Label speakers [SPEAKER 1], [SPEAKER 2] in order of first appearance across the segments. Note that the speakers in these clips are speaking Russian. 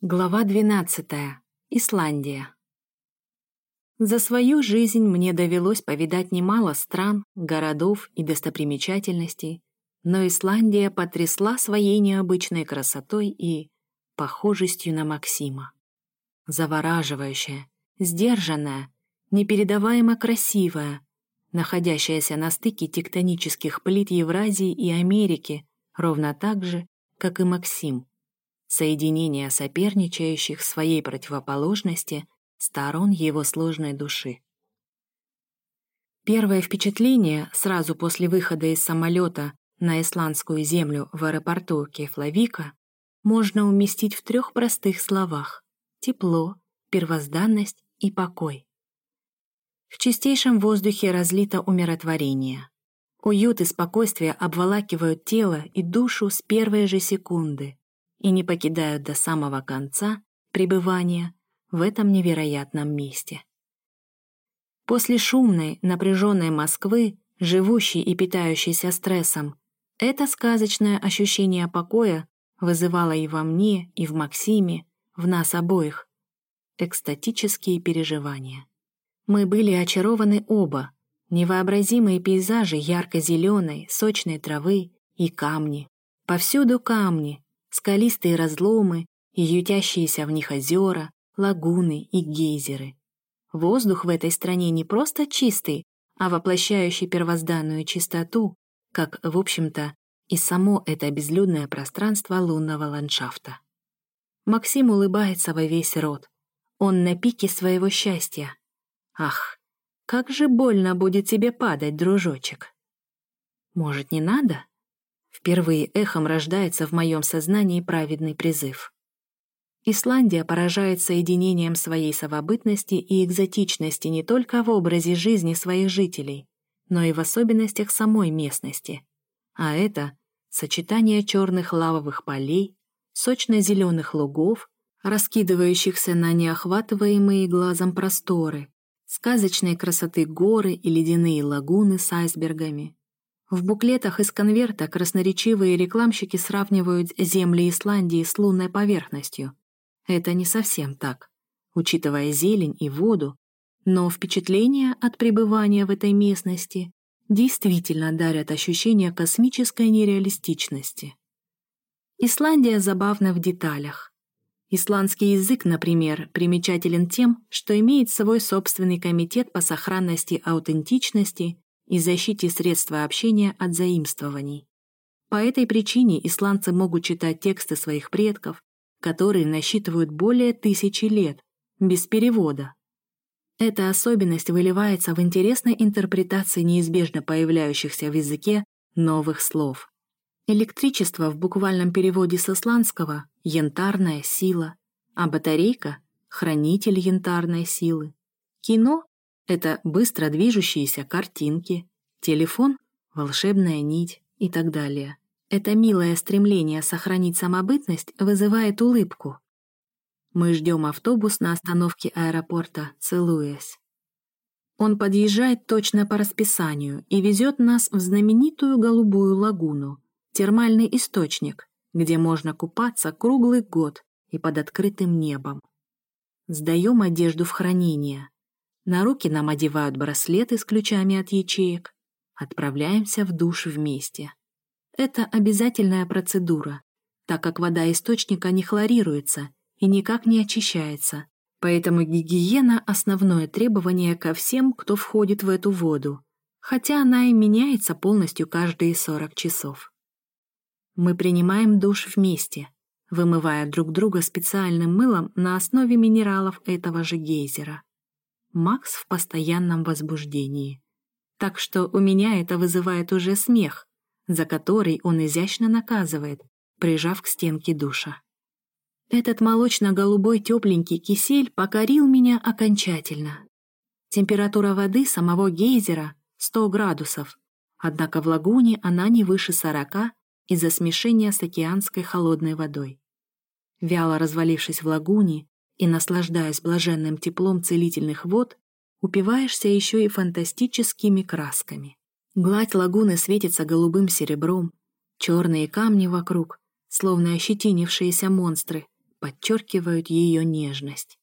[SPEAKER 1] Глава 12. Исландия. За свою жизнь мне довелось повидать немало стран, городов и достопримечательностей, но Исландия потрясла своей необычной красотой и похожестью на Максима. Завораживающая, сдержанная, непередаваемо красивая, находящаяся на стыке тектонических плит Евразии и Америки, ровно так же, как и Максим — соединение соперничающих в своей противоположности сторон его сложной души. Первое впечатление сразу после выхода из самолета на исландскую землю в аэропорту Кефлавика можно уместить в трех простых словах — тепло, первозданность и покой. В чистейшем воздухе разлито умиротворение. Уют и спокойствие обволакивают тело и душу с первой же секунды, и не покидают до самого конца пребывания в этом невероятном месте. После шумной, напряженной Москвы, живущей и питающейся стрессом, это сказочное ощущение покоя вызывало и во мне, и в Максиме, в нас обоих, экстатические переживания. Мы были очарованы оба, невообразимые пейзажи ярко-зеленой, сочной травы и камни. Повсюду камни, скалистые разломы и ютящиеся в них озера, лагуны и гейзеры. Воздух в этой стране не просто чистый, а воплощающий первозданную чистоту, как, в общем-то, и само это безлюдное пространство лунного ландшафта. Максим улыбается во весь рот. Он на пике своего счастья. Ах, как же больно будет тебе падать, дружочек. Может, не надо? Впервые эхом рождается в моем сознании праведный призыв. Исландия поражает соединением своей совобытности и экзотичности не только в образе жизни своих жителей, но и в особенностях самой местности. А это сочетание черных лавовых полей, сочно-зеленых лугов, раскидывающихся на неохватываемые глазом просторы, сказочной красоты горы и ледяные лагуны с айсбергами, в буклетах из конверта красноречивые рекламщики сравнивают земли Исландии с лунной поверхностью. Это не совсем так, учитывая зелень и воду, но впечатления от пребывания в этой местности действительно дарят ощущение космической нереалистичности. Исландия забавна в деталях. Исландский язык, например, примечателен тем, что имеет свой собственный комитет по сохранности аутентичности и защите средства общения от заимствований. По этой причине исландцы могут читать тексты своих предков, которые насчитывают более тысячи лет, без перевода. Эта особенность выливается в интересной интерпретации неизбежно появляющихся в языке новых слов. Электричество в буквальном переводе с исландского — янтарная сила, а батарейка — хранитель янтарной силы. Кино это быстро движущиеся картинки, телефон, волшебная нить и так далее. Это милое стремление сохранить самобытность вызывает улыбку. Мы ждем автобус на остановке аэропорта, целуясь. Он подъезжает точно по расписанию и везет нас в знаменитую голубую лагуну, термальный источник, где можно купаться круглый год и под открытым небом. Сдаем одежду в хранение. На руки нам одевают браслеты с ключами от ячеек. Отправляемся в душ вместе. Это обязательная процедура, так как вода источника не хлорируется и никак не очищается, поэтому гигиена – основное требование ко всем, кто входит в эту воду, хотя она и меняется полностью каждые 40 часов. Мы принимаем душ вместе, вымывая друг друга специальным мылом на основе минералов этого же гейзера. Макс в постоянном возбуждении. Так что у меня это вызывает уже смех, за который он изящно наказывает, прижав к стенке душа. Этот молочно-голубой тепленький кисель покорил меня окончательно. Температура воды самого гейзера — 100 градусов, однако в лагуне она не выше 40 из-за смешения с океанской холодной водой. Вяло развалившись в лагуне, и, наслаждаясь блаженным теплом целительных вод, упиваешься еще и фантастическими красками. Гладь лагуны светится голубым серебром, черные камни вокруг, словно ощетинившиеся монстры, подчеркивают ее нежность.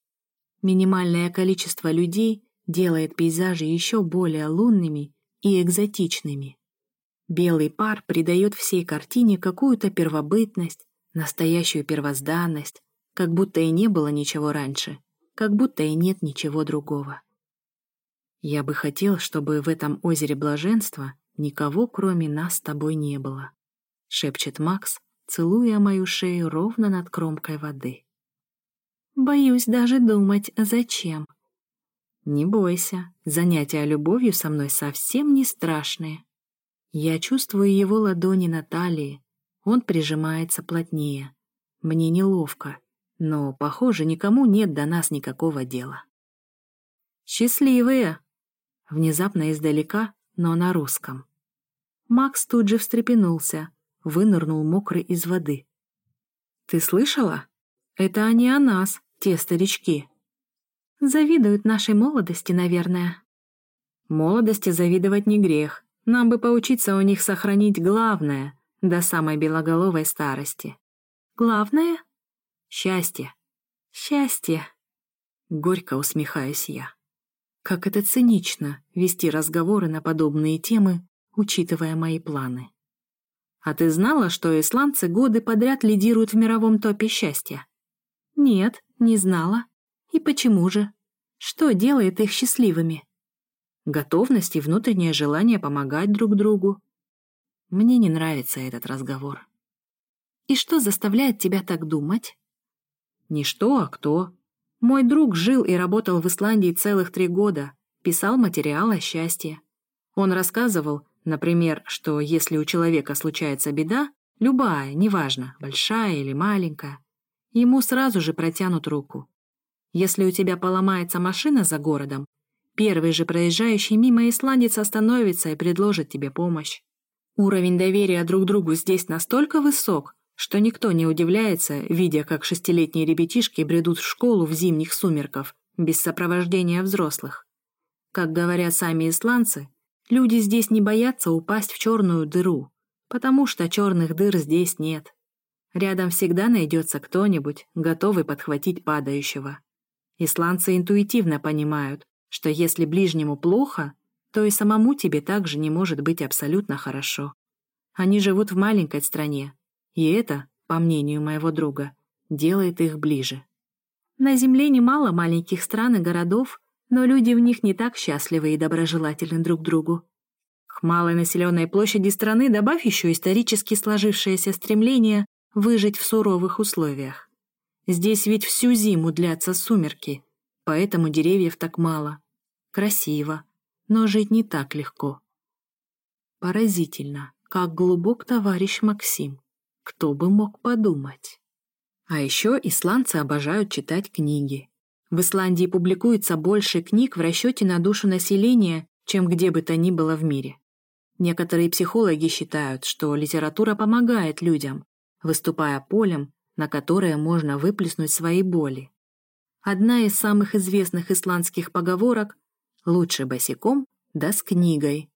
[SPEAKER 1] Минимальное количество людей делает пейзажи еще более лунными и экзотичными. Белый пар придает всей картине какую-то первобытность, настоящую первозданность, как будто и не было ничего раньше, как будто и нет ничего другого. Я бы хотел, чтобы в этом озере блаженства никого, кроме нас с тобой, не было, шепчет Макс, целуя мою шею ровно над кромкой воды. Боюсь даже думать, зачем. Не бойся, занятия любовью со мной совсем не страшные. Я чувствую его ладони на талии, он прижимается плотнее. Мне неловко, но, похоже, никому нет до нас никакого дела. «Счастливые!» Внезапно издалека, но на русском. Макс тут же встрепенулся, вынырнул мокрый из воды. «Ты слышала? Это они о нас, те старички». «Завидуют нашей молодости, наверное». «Молодости завидовать не грех. Нам бы поучиться у них сохранить главное — до самой белоголовой старости». «Главное?» «Счастье». «Счастье». Горько усмехаюсь я. Как это цинично — вести разговоры на подобные темы, учитывая мои планы. А ты знала, что исландцы годы подряд лидируют в мировом топе счастья? Нет, не знала. И почему же? Что делает их счастливыми? Готовность и внутреннее желание помогать друг другу. Мне не нравится этот разговор. И что заставляет тебя так думать? Не что, а кто. Мой друг жил и работал в Исландии целых три года, писал материал о счастье. Он рассказывал, Например, что если у человека случается беда, любая, неважно, большая или маленькая, ему сразу же протянут руку. Если у тебя поломается машина за городом, первый же проезжающий мимо исландец остановится и предложит тебе помощь. Уровень доверия друг другу здесь настолько высок, что никто не удивляется, видя, как шестилетние ребятишки бредут в школу в зимних сумерках, без сопровождения взрослых. Как говорят сами исландцы, Люди здесь не боятся упасть в черную дыру, потому что черных дыр здесь нет. Рядом всегда найдется кто-нибудь, готовый подхватить падающего. Исландцы интуитивно понимают, что если ближнему плохо, то и самому тебе также не может быть абсолютно хорошо. Они живут в маленькой стране, и это, по мнению моего друга, делает их ближе. На Земле немало маленьких стран и городов, но люди в них не так счастливы и доброжелательны друг другу. К малой населенной площади страны добавь еще исторически сложившееся стремление выжить в суровых условиях. Здесь ведь всю зиму длятся сумерки, поэтому деревьев так мало. Красиво, но жить не так легко. Поразительно, как глубок товарищ Максим. Кто бы мог подумать. А еще исландцы обожают читать книги. В Исландии публикуется больше книг в расчете на душу населения, чем где бы то ни было в мире. Некоторые психологи считают, что литература помогает людям, выступая полем, на которое можно выплеснуть свои боли. Одна из самых известных исландских поговорок «Лучше босиком, да с книгой».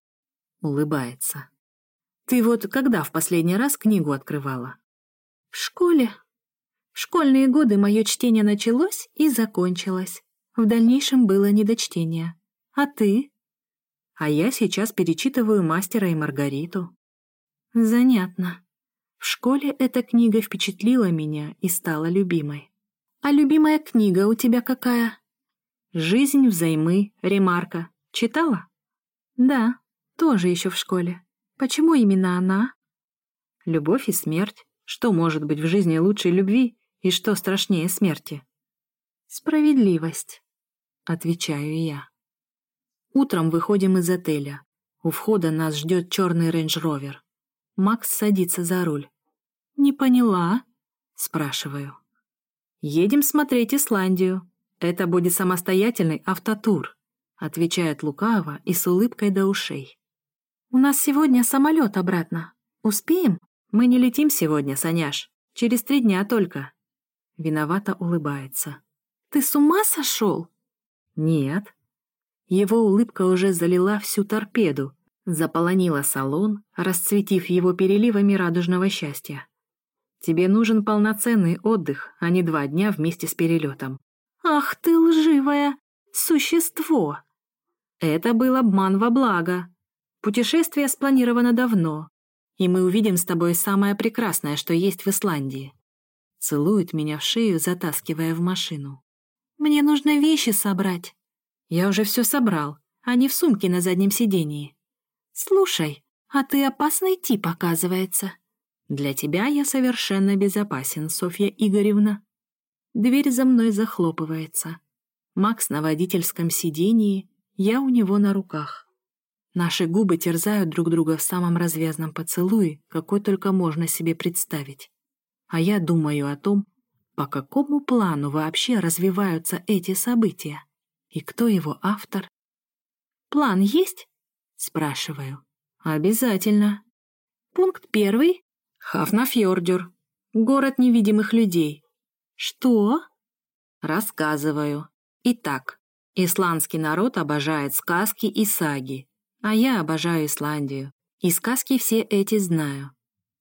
[SPEAKER 1] Улыбается. «Ты вот когда в последний раз книгу открывала?» «В школе», в школьные годы мое чтение началось и закончилось. В дальнейшем было недочтение. А ты? А я сейчас перечитываю «Мастера и Маргариту». Занятно. В школе эта книга впечатлила меня и стала любимой. А любимая книга у тебя какая? «Жизнь взаймы», Ремарка. Читала? Да, тоже еще в школе. Почему именно она? Любовь и смерть. Что может быть в жизни лучше любви, и что страшнее смерти? Справедливость, отвечаю я. Утром выходим из отеля. У входа нас ждет черный рейндж-ровер. Макс садится за руль. «Не поняла?» — спрашиваю. «Едем смотреть Исландию. Это будет самостоятельный автотур», — отвечает лукаво и с улыбкой до ушей. «У нас сегодня самолет обратно. Успеем?» «Мы не летим сегодня, Саняш. Через три дня только», Виновато улыбается. «Ты с ума сошел?» «Нет». Его улыбка уже залила всю торпеду, заполонила салон, расцветив его переливами радужного счастья. Тебе нужен полноценный отдых, а не два дня вместе с перелетом.
[SPEAKER 2] Ах ты лживое существо!
[SPEAKER 1] Это был обман во благо. Путешествие спланировано давно, и мы увидим с тобой самое прекрасное, что есть в Исландии. Целует меня в шею, затаскивая в машину.
[SPEAKER 2] Мне нужно вещи собрать.
[SPEAKER 1] Я уже все собрал, они в сумке на заднем сидении.
[SPEAKER 2] Слушай, а ты опасный тип, оказывается.
[SPEAKER 1] Для тебя я совершенно безопасен, Софья Игоревна. Дверь за мной захлопывается. Макс на водительском сидении, я у него на руках. Наши губы терзают друг друга в самом развязном поцелуе, какой только можно себе представить. А я думаю о том, по какому плану вообще развиваются эти события и кто его автор.
[SPEAKER 2] «План есть?»
[SPEAKER 1] — спрашиваю. «Обязательно».
[SPEAKER 2] «Пункт первый?»
[SPEAKER 1] «Хафнафьордюр. Город невидимых людей».
[SPEAKER 2] «Что?»
[SPEAKER 1] «Рассказываю. Итак, исландский народ обожает сказки и саги, а я обожаю Исландию, и сказки все эти знаю.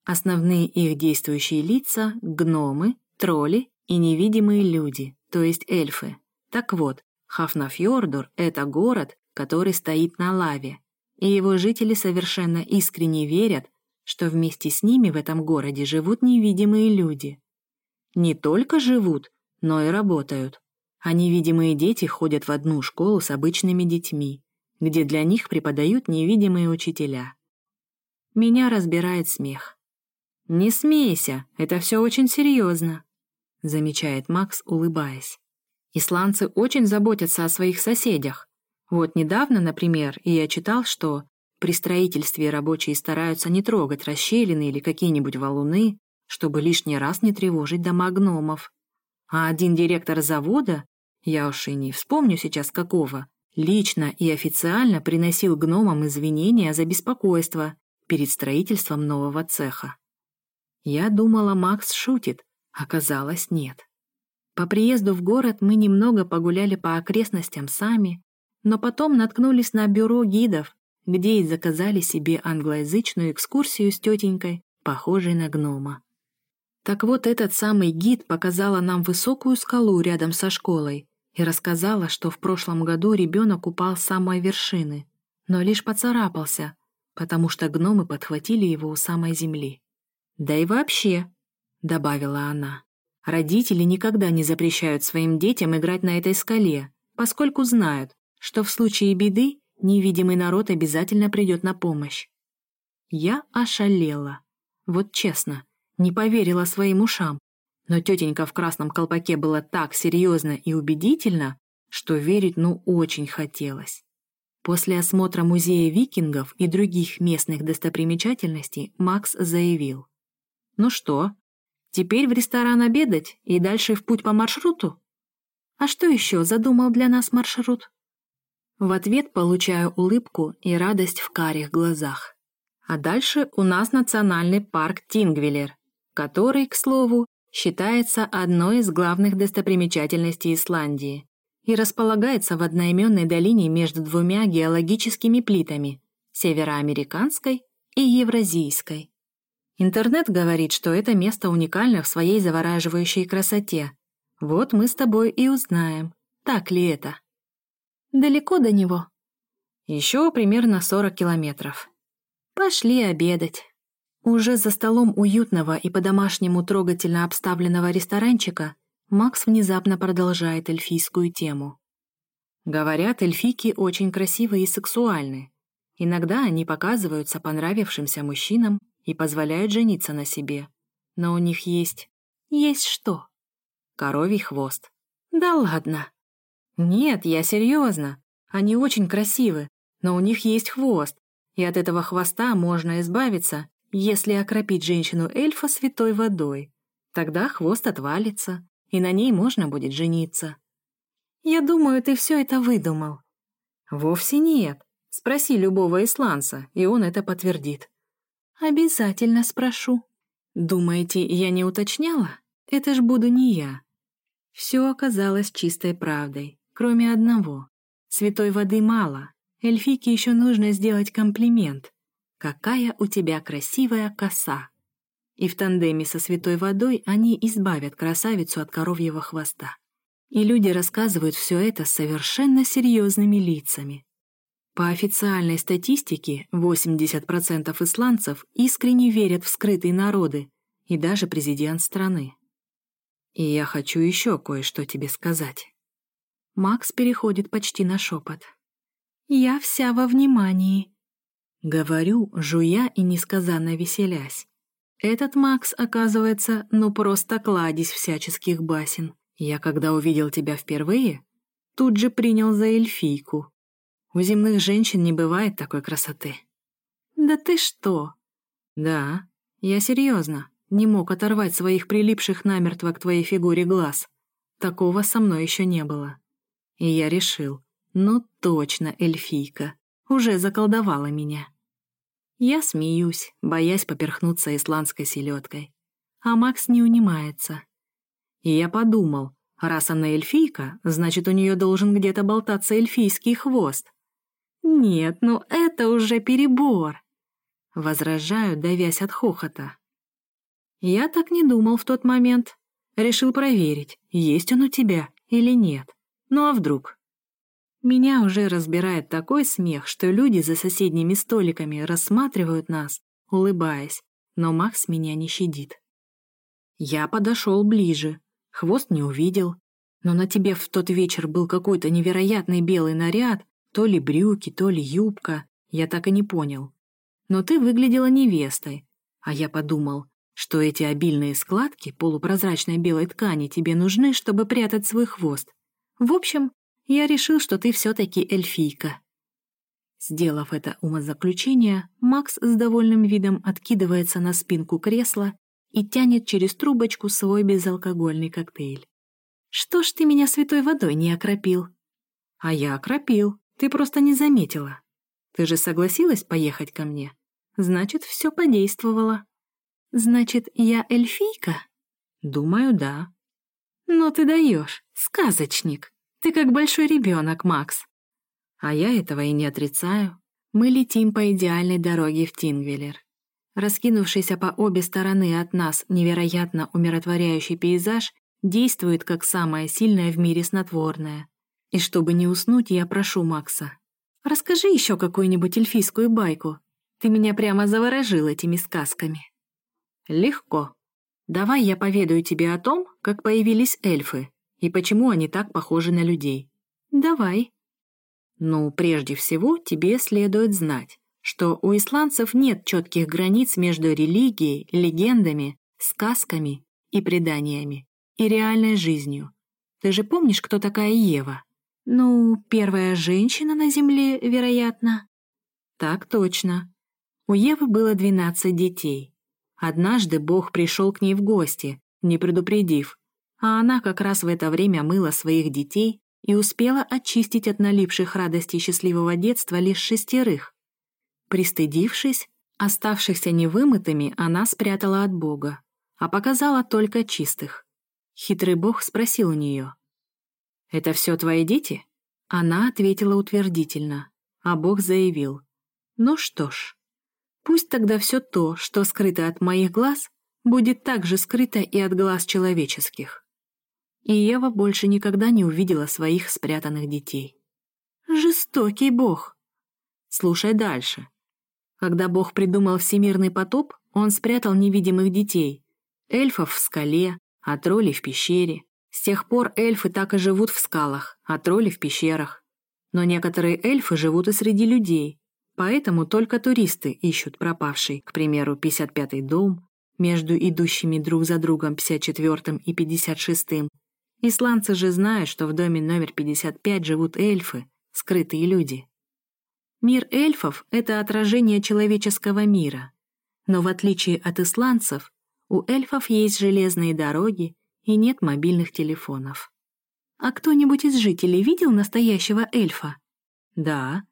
[SPEAKER 1] Основные их действующие лица — гномы, тролли и невидимые люди, то есть эльфы. Так вот, Хафнафьордур — это город, который стоит на лаве, и его жители совершенно искренне верят, что вместе с ними в этом городе живут невидимые люди. Не только живут, но и работают. А невидимые дети ходят в одну школу с обычными детьми где для них преподают невидимые учителя. Меня разбирает смех. «Не смейся, это все очень серьезно», — замечает Макс, улыбаясь. «Исландцы очень заботятся о своих соседях. Вот недавно, например, я читал, что при строительстве рабочие стараются не трогать расщелины или какие-нибудь валуны, чтобы лишний раз не тревожить дома гномов. А один директор завода, я уж и не вспомню сейчас какого, Лично и официально приносил гномам извинения за беспокойство перед строительством нового цеха. Я думала, Макс шутит, оказалось, нет. По приезду в город мы немного погуляли по окрестностям сами, но потом наткнулись на бюро гидов, где и заказали себе англоязычную экскурсию с тетенькой, похожей на гнома. Так вот, этот самый гид показала нам высокую скалу рядом со школой, и рассказала, что в прошлом году ребенок упал с самой вершины, но лишь поцарапался, потому что гномы подхватили его у самой земли. «Да и вообще», — добавила она, — «родители никогда не запрещают своим детям играть на этой скале, поскольку знают, что в случае беды невидимый народ обязательно придет на помощь». Я ошалела. Вот честно, не поверила своим ушам. Но тетенька в красном колпаке была так серьезно и убедительно, что верить ну очень хотелось. После осмотра музея викингов и других местных достопримечательностей Макс заявил. «Ну что, теперь в ресторан обедать и дальше в путь по маршруту?» «А что еще задумал для нас маршрут?» В ответ получаю улыбку и радость в карих глазах. А дальше у нас национальный парк Тингвиллер, который, к слову, считается одной из главных достопримечательностей Исландии и располагается в одноименной долине между двумя геологическими плитами – североамериканской и евразийской. Интернет говорит, что это место уникально в своей завораживающей красоте. Вот мы с тобой и узнаем, так ли это.
[SPEAKER 2] Далеко до него?
[SPEAKER 1] Еще примерно 40 километров.
[SPEAKER 2] Пошли обедать.
[SPEAKER 1] Уже за столом уютного и по-домашнему трогательно обставленного ресторанчика Макс внезапно продолжает эльфийскую тему. Говорят, эльфики очень красивые и сексуальны. Иногда они показываются понравившимся мужчинам и позволяют жениться на себе. Но у них есть...
[SPEAKER 2] Есть что?
[SPEAKER 1] Коровий хвост.
[SPEAKER 2] Да ладно.
[SPEAKER 1] Нет, я серьезно. Они очень красивы, но у них есть хвост, и от этого хвоста можно избавиться если окропить женщину-эльфа святой водой, тогда хвост отвалится, и на ней можно будет жениться.
[SPEAKER 2] Я думаю, ты все это выдумал.
[SPEAKER 1] Вовсе нет. Спроси любого исландца, и он это подтвердит.
[SPEAKER 2] Обязательно спрошу.
[SPEAKER 1] Думаете, я не уточняла? Это ж буду не я. Все оказалось чистой правдой, кроме одного. Святой воды мало. Эльфике еще нужно сделать комплимент. «Какая у тебя красивая коса!» И в тандеме со святой водой они избавят красавицу от коровьего хвоста. И люди рассказывают все это совершенно серьезными лицами. По официальной статистике, 80% исландцев искренне верят в скрытые народы, и даже президент страны. И я хочу еще кое-что тебе сказать. Макс переходит почти на шепот. «Я вся во внимании», — говорю, жуя и несказанно веселясь. Этот Макс, оказывается, ну просто кладезь всяческих басен. Я, когда увидел тебя впервые, тут же принял за эльфийку. У земных женщин не бывает такой красоты. Да ты что? Да, я серьезно. Не мог оторвать своих прилипших намертво к твоей фигуре глаз. Такого со мной еще не было. И я решил, ну точно эльфийка, уже заколдовала меня. Я смеюсь, боясь поперхнуться исландской селедкой. А Макс не унимается. И я подумал, раз она эльфийка, значит, у нее должен где-то болтаться эльфийский хвост. Нет, ну это уже перебор. Возражаю, давясь от хохота. Я так не думал в тот момент. Решил проверить, есть он у тебя или нет. Ну а вдруг? Меня уже разбирает такой смех, что люди за соседними столиками рассматривают нас, улыбаясь, но Макс меня не щадит. Я подошел ближе, хвост не увидел, но на тебе в тот вечер был какой-то невероятный белый наряд, то ли брюки, то ли юбка, я так и не понял. Но ты выглядела невестой, а я подумал, что эти обильные складки полупрозрачной белой ткани тебе нужны, чтобы прятать свой хвост. В общем, я решил, что ты все-таки эльфийка». Сделав это умозаключение, Макс с довольным видом откидывается на спинку кресла и тянет через трубочку свой безалкогольный коктейль. «Что ж ты меня святой водой не окропил?» «А я окропил, ты просто не заметила. Ты же согласилась поехать ко мне? Значит, все подействовало». «Значит, я эльфийка?» «Думаю, да». «Ну ты даешь, сказочник!» Ты как большой ребенок, Макс. А я этого и не отрицаю. Мы летим по идеальной дороге в Тингвеллер. Раскинувшийся по обе стороны от нас невероятно умиротворяющий пейзаж действует как самое сильное в мире снотворное. И чтобы не уснуть, я прошу Макса. Расскажи еще какую-нибудь эльфийскую байку. Ты меня прямо заворожил этими сказками. Легко. Давай я поведаю тебе о том, как появились эльфы, и почему они так похожи на людей. Давай. Ну, прежде всего, тебе следует знать, что у исландцев нет четких границ между религией, легендами, сказками и преданиями и реальной жизнью. Ты же помнишь, кто такая Ева? Ну, первая женщина на Земле, вероятно. Так точно. У Евы было 12 детей. Однажды Бог пришел к ней в гости, не предупредив, а она как раз в это время мыла своих детей и успела очистить от налипших радостей счастливого детства лишь шестерых. Пристыдившись, оставшихся невымытыми она спрятала от Бога, а показала только чистых. Хитрый Бог спросил у нее. «Это все твои дети?» Она ответила утвердительно, а Бог заявил. «Ну что ж, пусть тогда все то, что скрыто от моих глаз, будет также скрыто и от глаз человеческих» и Ева больше никогда не увидела своих спрятанных детей. Жестокий бог. Слушай дальше. Когда бог придумал всемирный потоп, он спрятал невидимых детей. Эльфов в скале, а тролли в пещере. С тех пор эльфы так и живут в скалах, а тролли в пещерах. Но некоторые эльфы живут и среди людей, поэтому только туристы ищут пропавший, к примеру, 55-й дом, между идущими друг за другом 54-м и 56-м, Исландцы же знают, что в доме номер 55 живут эльфы, скрытые люди. Мир эльфов — это отражение человеческого мира. Но в отличие от исландцев, у эльфов есть железные дороги и нет мобильных телефонов. А кто-нибудь из жителей видел настоящего эльфа? Да.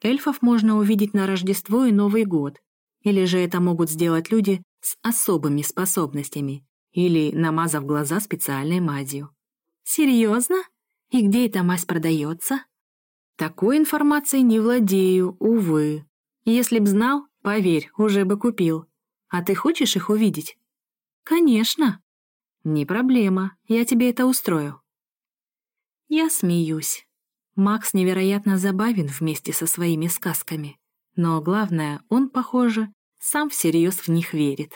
[SPEAKER 1] Эльфов можно увидеть на Рождество и Новый год. Или же это могут сделать люди с особыми способностями, или намазав глаза специальной мазью. Серьезно? И где эта мазь продается? Такой информацией не владею, увы. Если б знал, поверь, уже бы купил. А ты хочешь их увидеть? «Конечно!» «Не проблема, я тебе это устрою». Я смеюсь. Макс невероятно забавен вместе со своими сказками. Но главное, он, похоже, сам всерьез в них верит.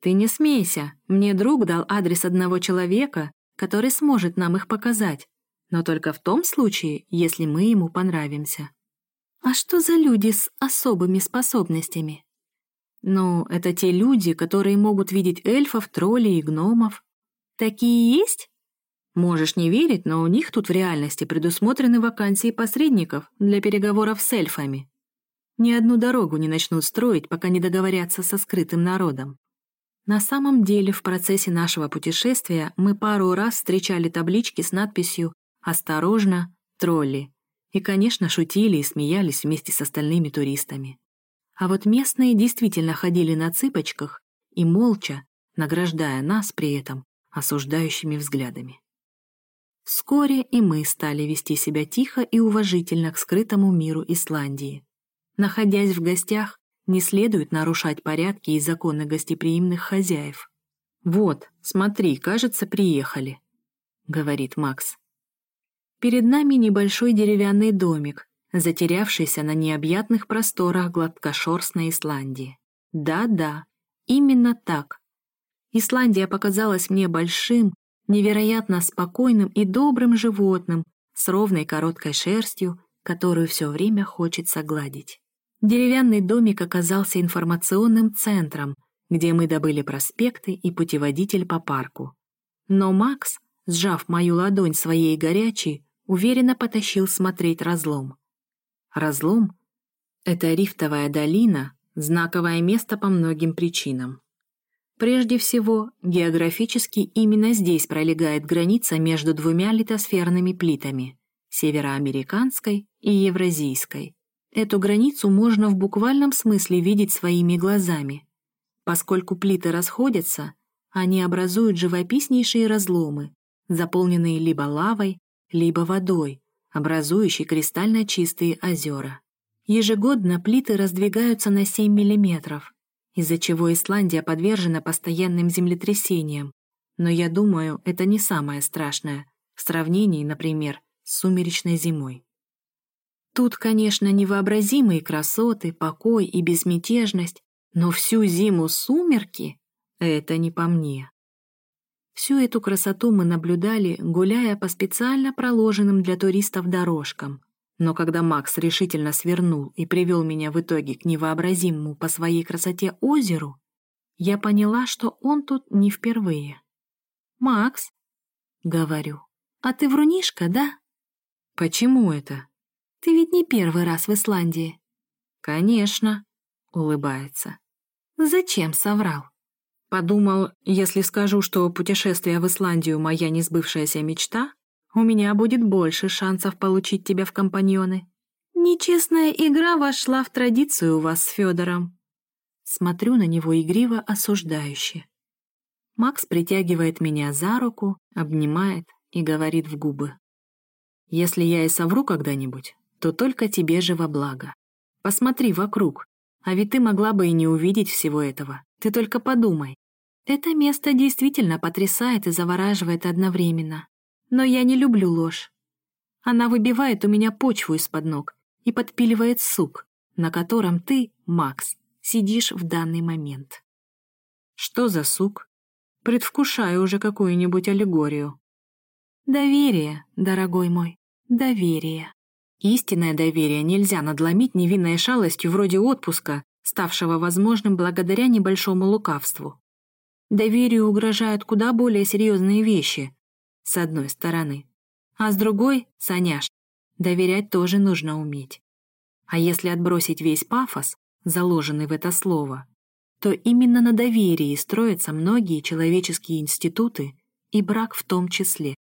[SPEAKER 1] «Ты не смейся, мне друг дал адрес одного человека, который сможет нам их показать, но только в том случае, если мы ему понравимся». «А что за люди с особыми способностями?» «Ну, это те люди, которые могут видеть эльфов, троллей и гномов». «Такие есть?» Можешь не верить, но у них тут в реальности предусмотрены вакансии посредников для переговоров с эльфами. Ни одну дорогу не начнут строить, пока не договорятся со скрытым народом. На самом деле, в процессе нашего путешествия мы пару раз встречали таблички с надписью «Осторожно, тролли» и, конечно, шутили и смеялись вместе с остальными туристами. А вот местные действительно ходили на цыпочках и молча, награждая нас при этом осуждающими взглядами. Вскоре и мы стали вести себя тихо и уважительно к скрытому миру Исландии. Находясь в гостях, не следует нарушать порядки и законы гостеприимных хозяев. «Вот, смотри, кажется, приехали», — говорит Макс. Перед нами небольшой деревянный домик, затерявшийся на необъятных просторах гладкошерстной Исландии. Да-да, именно так. Исландия показалась мне большим, невероятно спокойным и добрым животным с ровной короткой шерстью, которую все время хочется гладить. Деревянный домик оказался информационным центром, где мы добыли проспекты и путеводитель по парку. Но Макс, сжав мою ладонь своей горячей, уверенно потащил смотреть разлом. Разлом — это рифтовая долина, знаковое место по многим причинам. Прежде всего, географически именно здесь пролегает граница между двумя литосферными плитами — североамериканской и евразийской. Эту границу можно в буквальном смысле видеть своими глазами. Поскольку плиты расходятся, они образуют живописнейшие разломы, заполненные либо лавой, либо водой, образующей кристально чистые озера. Ежегодно плиты раздвигаются на 7 миллиметров, из-за чего Исландия подвержена постоянным землетрясениям. Но я думаю, это не самое страшное в сравнении, например, с сумеречной зимой. Тут, конечно, невообразимые красоты, покой и безмятежность, но всю зиму сумерки — это не по мне. Всю эту красоту мы наблюдали, гуляя по специально проложенным для туристов дорожкам, но когда Макс решительно свернул и привел меня в итоге к невообразимому по своей красоте озеру, я поняла, что он тут не впервые. «Макс», — говорю, — «а ты врунишка, да?» «Почему это?» «Ты ведь не первый раз в Исландии». «Конечно», — улыбается. «Зачем соврал?» Подумал, если скажу, что путешествие в Исландию — моя несбывшаяся мечта, у меня будет больше шансов получить тебя в компаньоны. Нечестная игра вошла в традицию у вас с Федором. Смотрю на него игриво осуждающе. Макс притягивает меня за руку, обнимает и говорит в губы. Если я и совру когда-нибудь, то только тебе же во благо. Посмотри вокруг, а ведь ты могла бы и не увидеть всего этого. Ты только подумай. Это место действительно потрясает и завораживает одновременно. Но я не люблю ложь. Она выбивает у меня почву из-под ног и подпиливает сук, на котором ты, Макс, сидишь в данный момент. Что за сук? Предвкушаю уже какую-нибудь аллегорию. Доверие, дорогой мой, доверие. Истинное доверие нельзя надломить невинной шалостью вроде отпуска, ставшего возможным благодаря небольшому лукавству. Доверию угрожают куда более серьезные вещи, с одной стороны. А с другой, Саняш, доверять тоже нужно уметь. А если отбросить весь пафос, заложенный в это слово, то именно на доверии строятся многие человеческие институты и брак в том числе.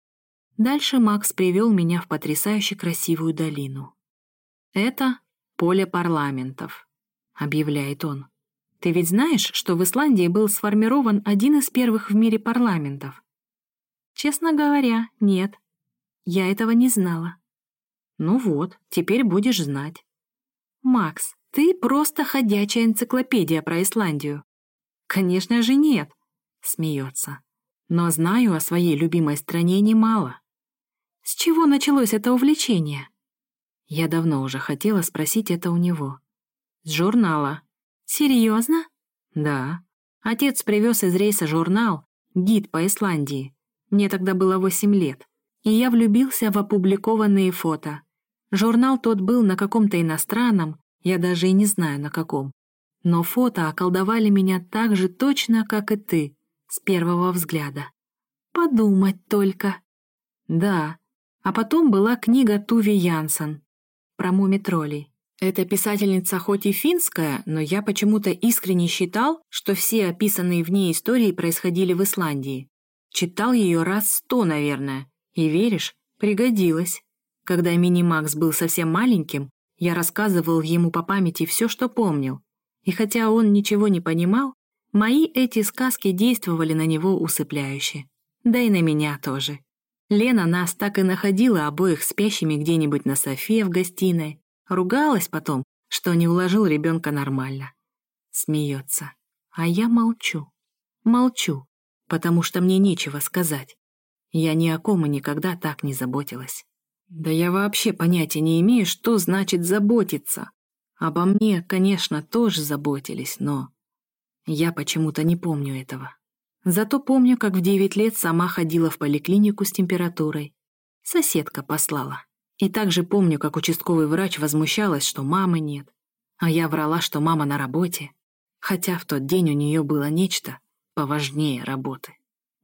[SPEAKER 1] Дальше Макс привел меня в потрясающе красивую долину. «Это поле парламентов», — объявляет он. «Ты ведь знаешь, что в Исландии был сформирован один из первых в мире парламентов? Честно говоря, нет. Я этого не знала. Ну вот, теперь будешь знать. Макс, ты просто ходячая энциклопедия про Исландию. Конечно же нет. Смеется. Но знаю о своей любимой стране немало. С чего началось это увлечение? Я давно уже хотела спросить это у него. С журнала. Серьезно? Да. Отец привез из рейса журнал «Гид по Исландии». Мне тогда было восемь лет. И я влюбился в опубликованные фото. Журнал тот был на каком-то иностранном, я даже и не знаю на каком. Но фото околдовали меня так же точно, как и ты, с первого взгляда. Подумать только. Да. А потом была книга Туви Янсен про мумитролей. Эта писательница хоть и финская, но я почему-то искренне считал, что все описанные в ней истории происходили в Исландии. Читал ее раз сто, наверное. И веришь, пригодилось. Когда мини-Макс был совсем маленьким, я рассказывал ему по памяти все, что помнил. И хотя он ничего не понимал, мои эти сказки действовали на него усыпляюще. Да и на меня тоже. Лена нас так и находила обоих спящими где-нибудь на софе в гостиной. Ругалась потом, что не уложил ребенка нормально. Смеется. А я молчу. Молчу, потому что мне нечего сказать. Я ни о ком и никогда так не заботилась. Да я вообще понятия не имею, что значит заботиться. Обо мне, конечно, тоже заботились, но... Я почему-то не помню этого. Зато помню, как в девять лет сама ходила в поликлинику с температурой. Соседка послала. И также помню, как участковый врач возмущалась, что мамы нет. А я врала, что мама на работе. Хотя в тот день у нее было нечто поважнее работы.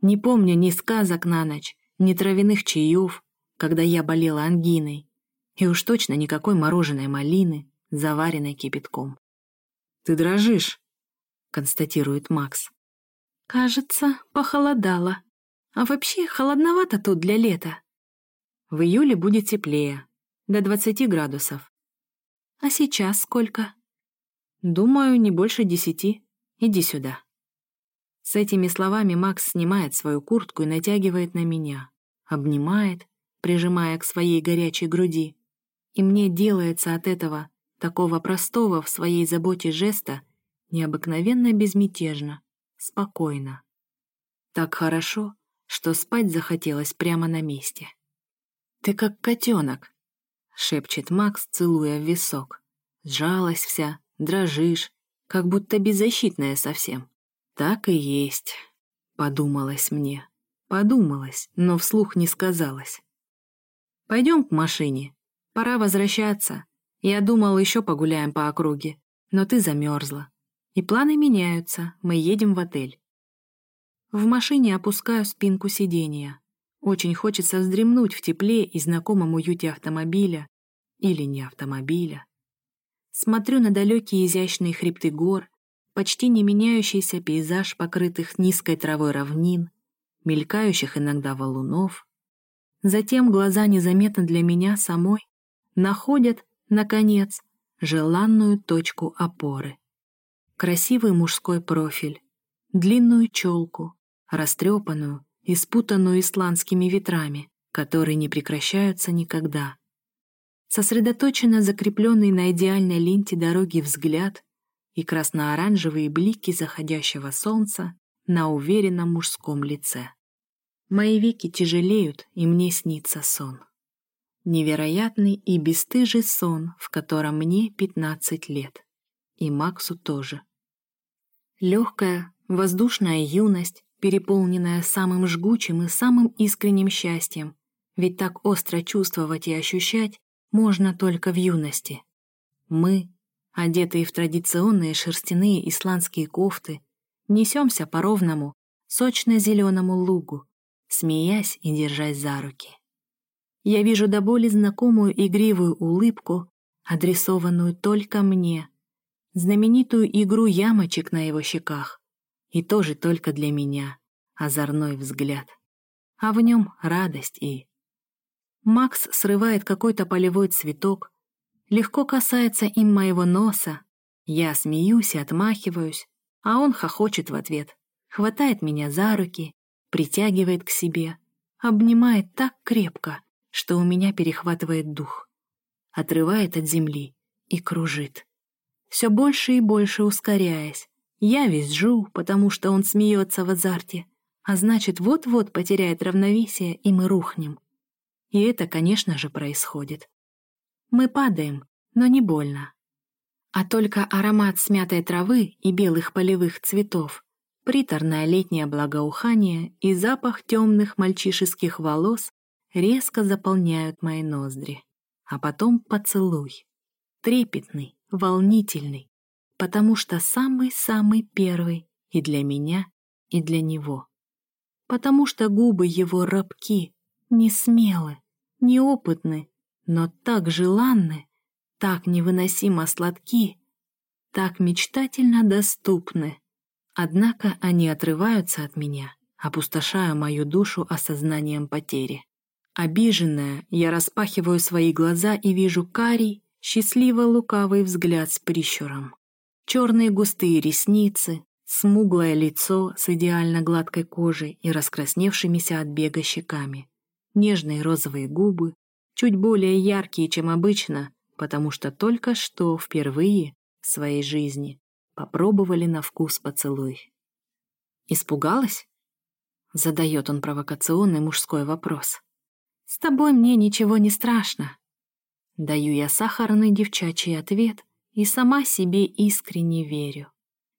[SPEAKER 1] Не помню ни сказок на ночь, ни травяных чаев, когда я болела ангиной, и уж точно никакой мороженой малины, заваренной кипятком. «Ты дрожишь», — констатирует Макс. «Кажется, похолодало. А вообще холодновато тут для лета. В июле будет теплее, до 20 градусов. А сейчас сколько?» «Думаю, не больше десяти. Иди сюда». С этими словами Макс снимает свою куртку и натягивает на меня, обнимает, прижимая к своей горячей груди. И мне делается от этого, такого простого в своей заботе жеста, необыкновенно безмятежно, спокойно. Так хорошо, что спать захотелось прямо на месте. «Ты как котенок», — шепчет Макс, целуя в висок. Сжалась вся, дрожишь, как будто беззащитная совсем. «Так и есть», — подумалось мне. Подумалось, но вслух не сказалось. Пойдем к машине. Пора возвращаться. Я думал, еще погуляем по округе, но ты замерзла. И планы меняются, мы едем в отель. В машине опускаю спинку сиденья. Очень хочется вздремнуть в тепле и знакомом уюте автомобиля или не автомобиля. Смотрю на далекие изящные хребты гор, почти не меняющийся пейзаж покрытых низкой травой равнин, мелькающих иногда валунов, Затем глаза незаметно для меня самой находят, наконец, желанную точку опоры. Красивый мужской профиль, длинную челку, растрепанную и спутанную исландскими ветрами, которые не прекращаются никогда. Сосредоточенно закрепленный на идеальной ленте дороги взгляд и красно-оранжевые блики заходящего солнца на уверенном мужском лице. Мои веки тяжелеют, и мне снится сон. Невероятный и бесстыжий сон, в котором мне пятнадцать лет. И Максу тоже. Легкая, воздушная юность, переполненная самым жгучим и самым искренним счастьем, ведь так остро чувствовать и ощущать можно только в юности. Мы, одетые в традиционные шерстяные исландские кофты, несемся по ровному, сочно-зеленому лугу, смеясь и держась за руки. Я вижу до боли знакомую игривую улыбку, адресованную только мне, знаменитую игру ямочек на его щеках, и тоже только для меня, озорной взгляд. А в нем радость и... Макс срывает какой-то полевой цветок, легко касается им моего носа, я смеюсь и отмахиваюсь, а он хохочет в ответ, хватает меня за руки притягивает к себе, обнимает так крепко, что у меня перехватывает дух, отрывает от земли и кружит, все больше и больше ускоряясь, Я визжу, потому что он смеется в азарте, а значит, вот-вот потеряет равновесие, и мы рухнем. И это, конечно же, происходит. Мы падаем, но не больно. А только аромат смятой травы и белых полевых цветов, приторное летнее благоухание и запах темных мальчишеских волос резко заполняют мои ноздри. А потом поцелуй. Трепетный, волнительный, потому что самый-самый первый и для меня, и для него. Потому что губы его рабки, не смелы, неопытны, но так желанны, так невыносимо сладки, так мечтательно доступны. Однако они отрываются от меня, опустошая мою душу осознанием потери. Обиженная, я распахиваю свои глаза и вижу карий, счастливо-лукавый взгляд с прищуром. Черные густые ресницы, смуглое лицо с идеально гладкой кожей и раскрасневшимися от бега щеками, нежные розовые губы, чуть более яркие, чем обычно, потому что только что впервые в своей жизни попробовали на вкус поцелуй. «Испугалась?» — задает он провокационный мужской вопрос. «С тобой мне ничего не страшно». Даю я сахарный девчачий ответ и сама себе искренне верю.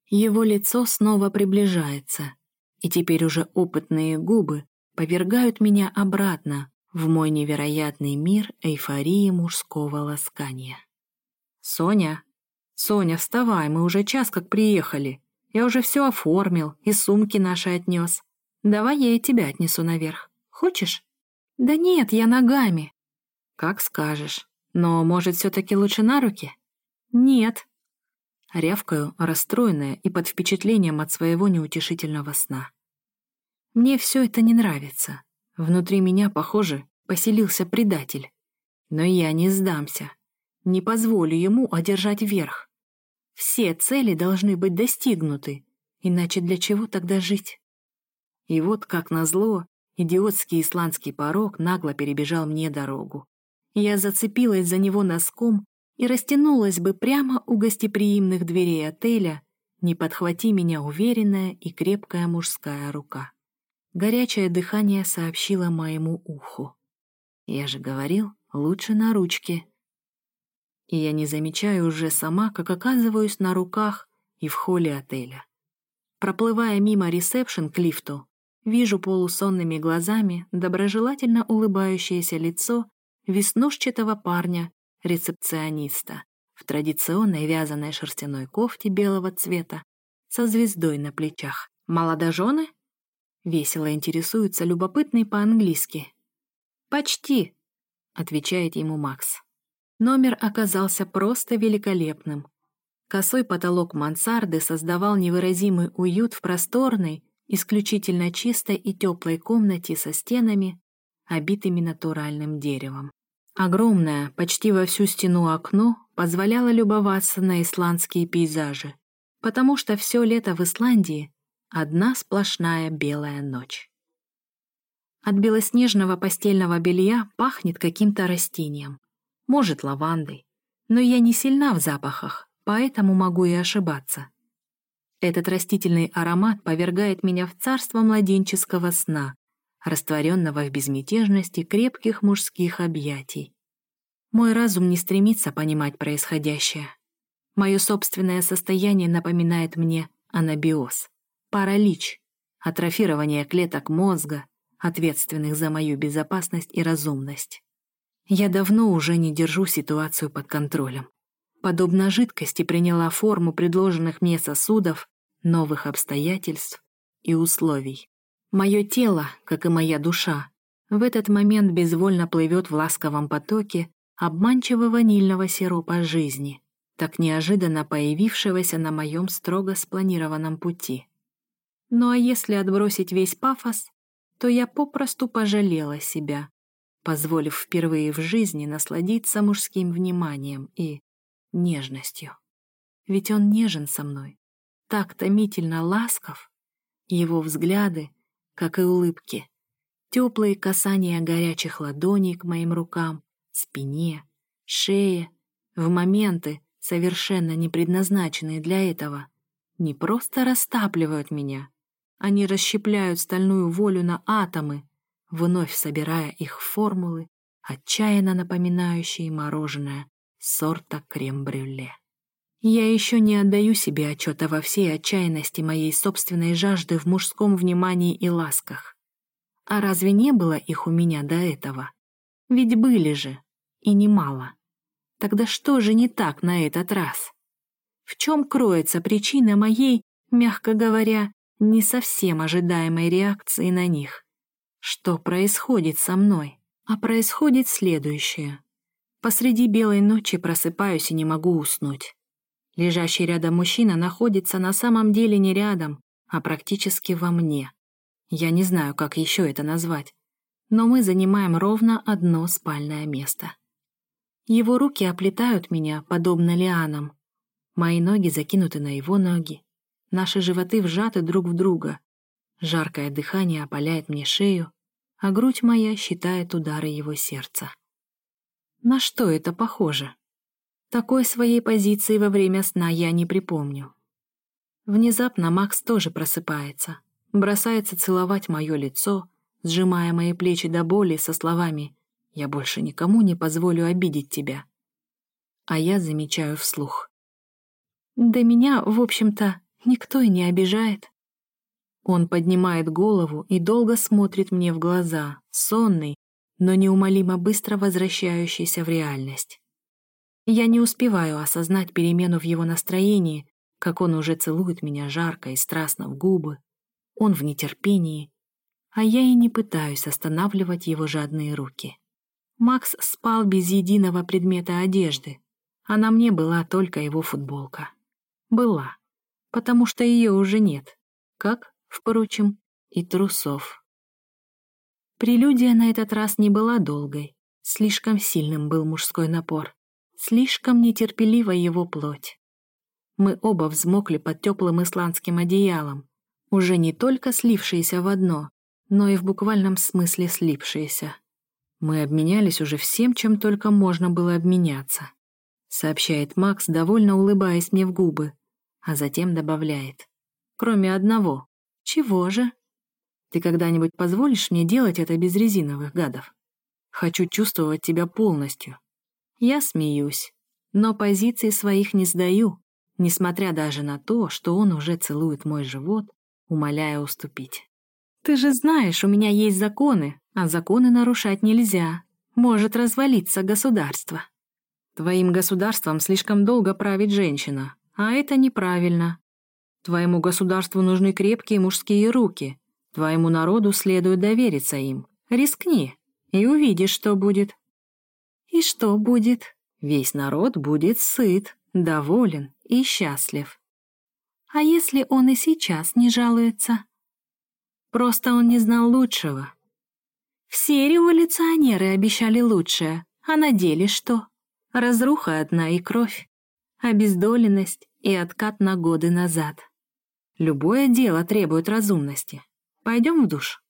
[SPEAKER 1] Его лицо снова приближается, и теперь уже опытные губы повергают меня обратно в мой невероятный мир эйфории мужского ласкания. «Соня! Соня, вставай, мы уже час как приехали. Я уже все оформил и сумки наши отнес. Давай я и тебя отнесу наверх. Хочешь?» «Да нет, я ногами». «Как скажешь. Но, может, все-таки лучше на руки?» «Нет». Рявкаю, расстроенная и под впечатлением от своего неутешительного сна. Мне все это не нравится. Внутри меня, похоже, поселился предатель. Но я не сдамся. Не позволю ему одержать верх. Все цели должны быть достигнуты, иначе для чего тогда жить? И вот, как назло, идиотский исландский порог нагло перебежал мне дорогу. Я зацепилась за него носком и растянулась бы прямо у гостеприимных дверей отеля, не подхвати меня уверенная и крепкая мужская рука. Горячее дыхание сообщило моему уху. Я же говорил, лучше на ручке. И я не замечаю уже сама, как оказываюсь на руках и в холле отеля. Проплывая мимо ресепшн к лифту, вижу полусонными глазами доброжелательно улыбающееся лицо веснушчатого парня, рецепциониста, в традиционной вязаной шерстяной кофте белого цвета со звездой на плечах. «Молодожены?» Весело интересуется любопытный по-английски. «Почти», — отвечает ему Макс. Номер оказался просто великолепным. Косой потолок мансарды создавал невыразимый уют в просторной, исключительно чистой и теплой комнате со стенами, обитыми натуральным деревом. Огромное, почти во всю стену окно позволяло любоваться на исландские пейзажи, потому что все лето в Исландии — одна сплошная белая ночь. От белоснежного постельного белья пахнет каким-то растением, может, лавандой, но я не сильна в запахах, поэтому могу и ошибаться. Этот растительный аромат повергает меня в царство младенческого сна, растворенного в безмятежности крепких мужских объятий. Мой разум не стремится понимать происходящее. Мое собственное состояние напоминает мне анабиоз, паралич, атрофирование клеток мозга, ответственных за мою безопасность и разумность. Я давно уже не держу ситуацию под контролем. Подобно жидкости приняла форму предложенных мне сосудов, новых обстоятельств и условий. Мое тело, как и моя душа, в этот момент безвольно плывет в ласковом потоке обманчиво-ванильного сиропа жизни, так неожиданно появившегося на моем строго спланированном пути. Ну а если отбросить весь пафос, то я попросту пожалела себя, позволив впервые в жизни насладиться мужским вниманием и нежностью. Ведь он нежен со мной, так томительно ласков, его взгляды как и улыбки. Теплые касания горячих ладоней к моим рукам, спине, шее, в моменты, совершенно не предназначенные для этого, не просто растапливают меня, они расщепляют стальную волю на атомы, вновь собирая их в формулы, отчаянно напоминающие мороженое сорта крем-брюле. Я еще не отдаю себе отчета во всей отчаянности моей собственной жажды в мужском внимании и ласках. А разве не было их у меня до этого? Ведь были же, и немало. Тогда что же не так на этот раз? В чем кроется причина моей, мягко говоря, не совсем ожидаемой реакции на них? Что происходит со мной? А происходит следующее. Посреди белой ночи просыпаюсь и не могу уснуть. Лежащий рядом мужчина находится на самом деле не рядом, а практически во мне. Я не знаю, как еще это назвать, но мы занимаем ровно одно спальное место. Его руки оплетают меня, подобно лианам. Мои ноги закинуты на его ноги. Наши животы вжаты друг в друга. Жаркое дыхание опаляет мне шею, а грудь моя считает удары его сердца. На что это похоже? Такой своей позиции во время сна я не припомню. Внезапно Макс тоже просыпается, бросается целовать мое лицо, сжимая мои плечи до боли со словами «Я больше никому не позволю обидеть тебя». А я замечаю вслух. «Да меня, в общем-то, никто и не обижает». Он поднимает голову и долго смотрит мне в глаза, сонный, но неумолимо быстро возвращающийся в реальность. Я не успеваю осознать перемену в его настроении, как он уже целует меня жарко и страстно в губы. Он в нетерпении, а я и не пытаюсь останавливать его жадные руки. Макс спал без единого предмета одежды, а на мне была только его футболка. Была, потому что ее уже нет, как, впрочем, и трусов. Прелюдия на этот раз не была долгой, слишком сильным был мужской напор. Слишком нетерпелива его плоть. Мы оба взмокли под теплым исландским одеялом, уже не только слившиеся в одно, но и в буквальном смысле слипшиеся. Мы обменялись уже всем, чем только можно было обменяться, сообщает Макс, довольно улыбаясь мне в губы, а затем добавляет. Кроме одного. Чего же? Ты когда-нибудь позволишь мне делать это без резиновых гадов? Хочу чувствовать тебя полностью, я смеюсь, но позиций своих не сдаю, несмотря даже на то, что он уже целует мой живот, умоляя уступить. «Ты же знаешь, у меня есть законы, а законы нарушать нельзя. Может развалиться государство». «Твоим государством слишком долго правит женщина, а это неправильно. Твоему государству нужны крепкие мужские руки. Твоему народу следует довериться им. Рискни, и увидишь, что будет». И что будет? Весь народ будет сыт, доволен и счастлив. А если он и сейчас не жалуется? Просто он не знал лучшего. Все революционеры обещали лучшее, а на деле что? Разруха одна и кровь, обездоленность и откат на годы назад. Любое дело требует разумности. Пойдем в душ.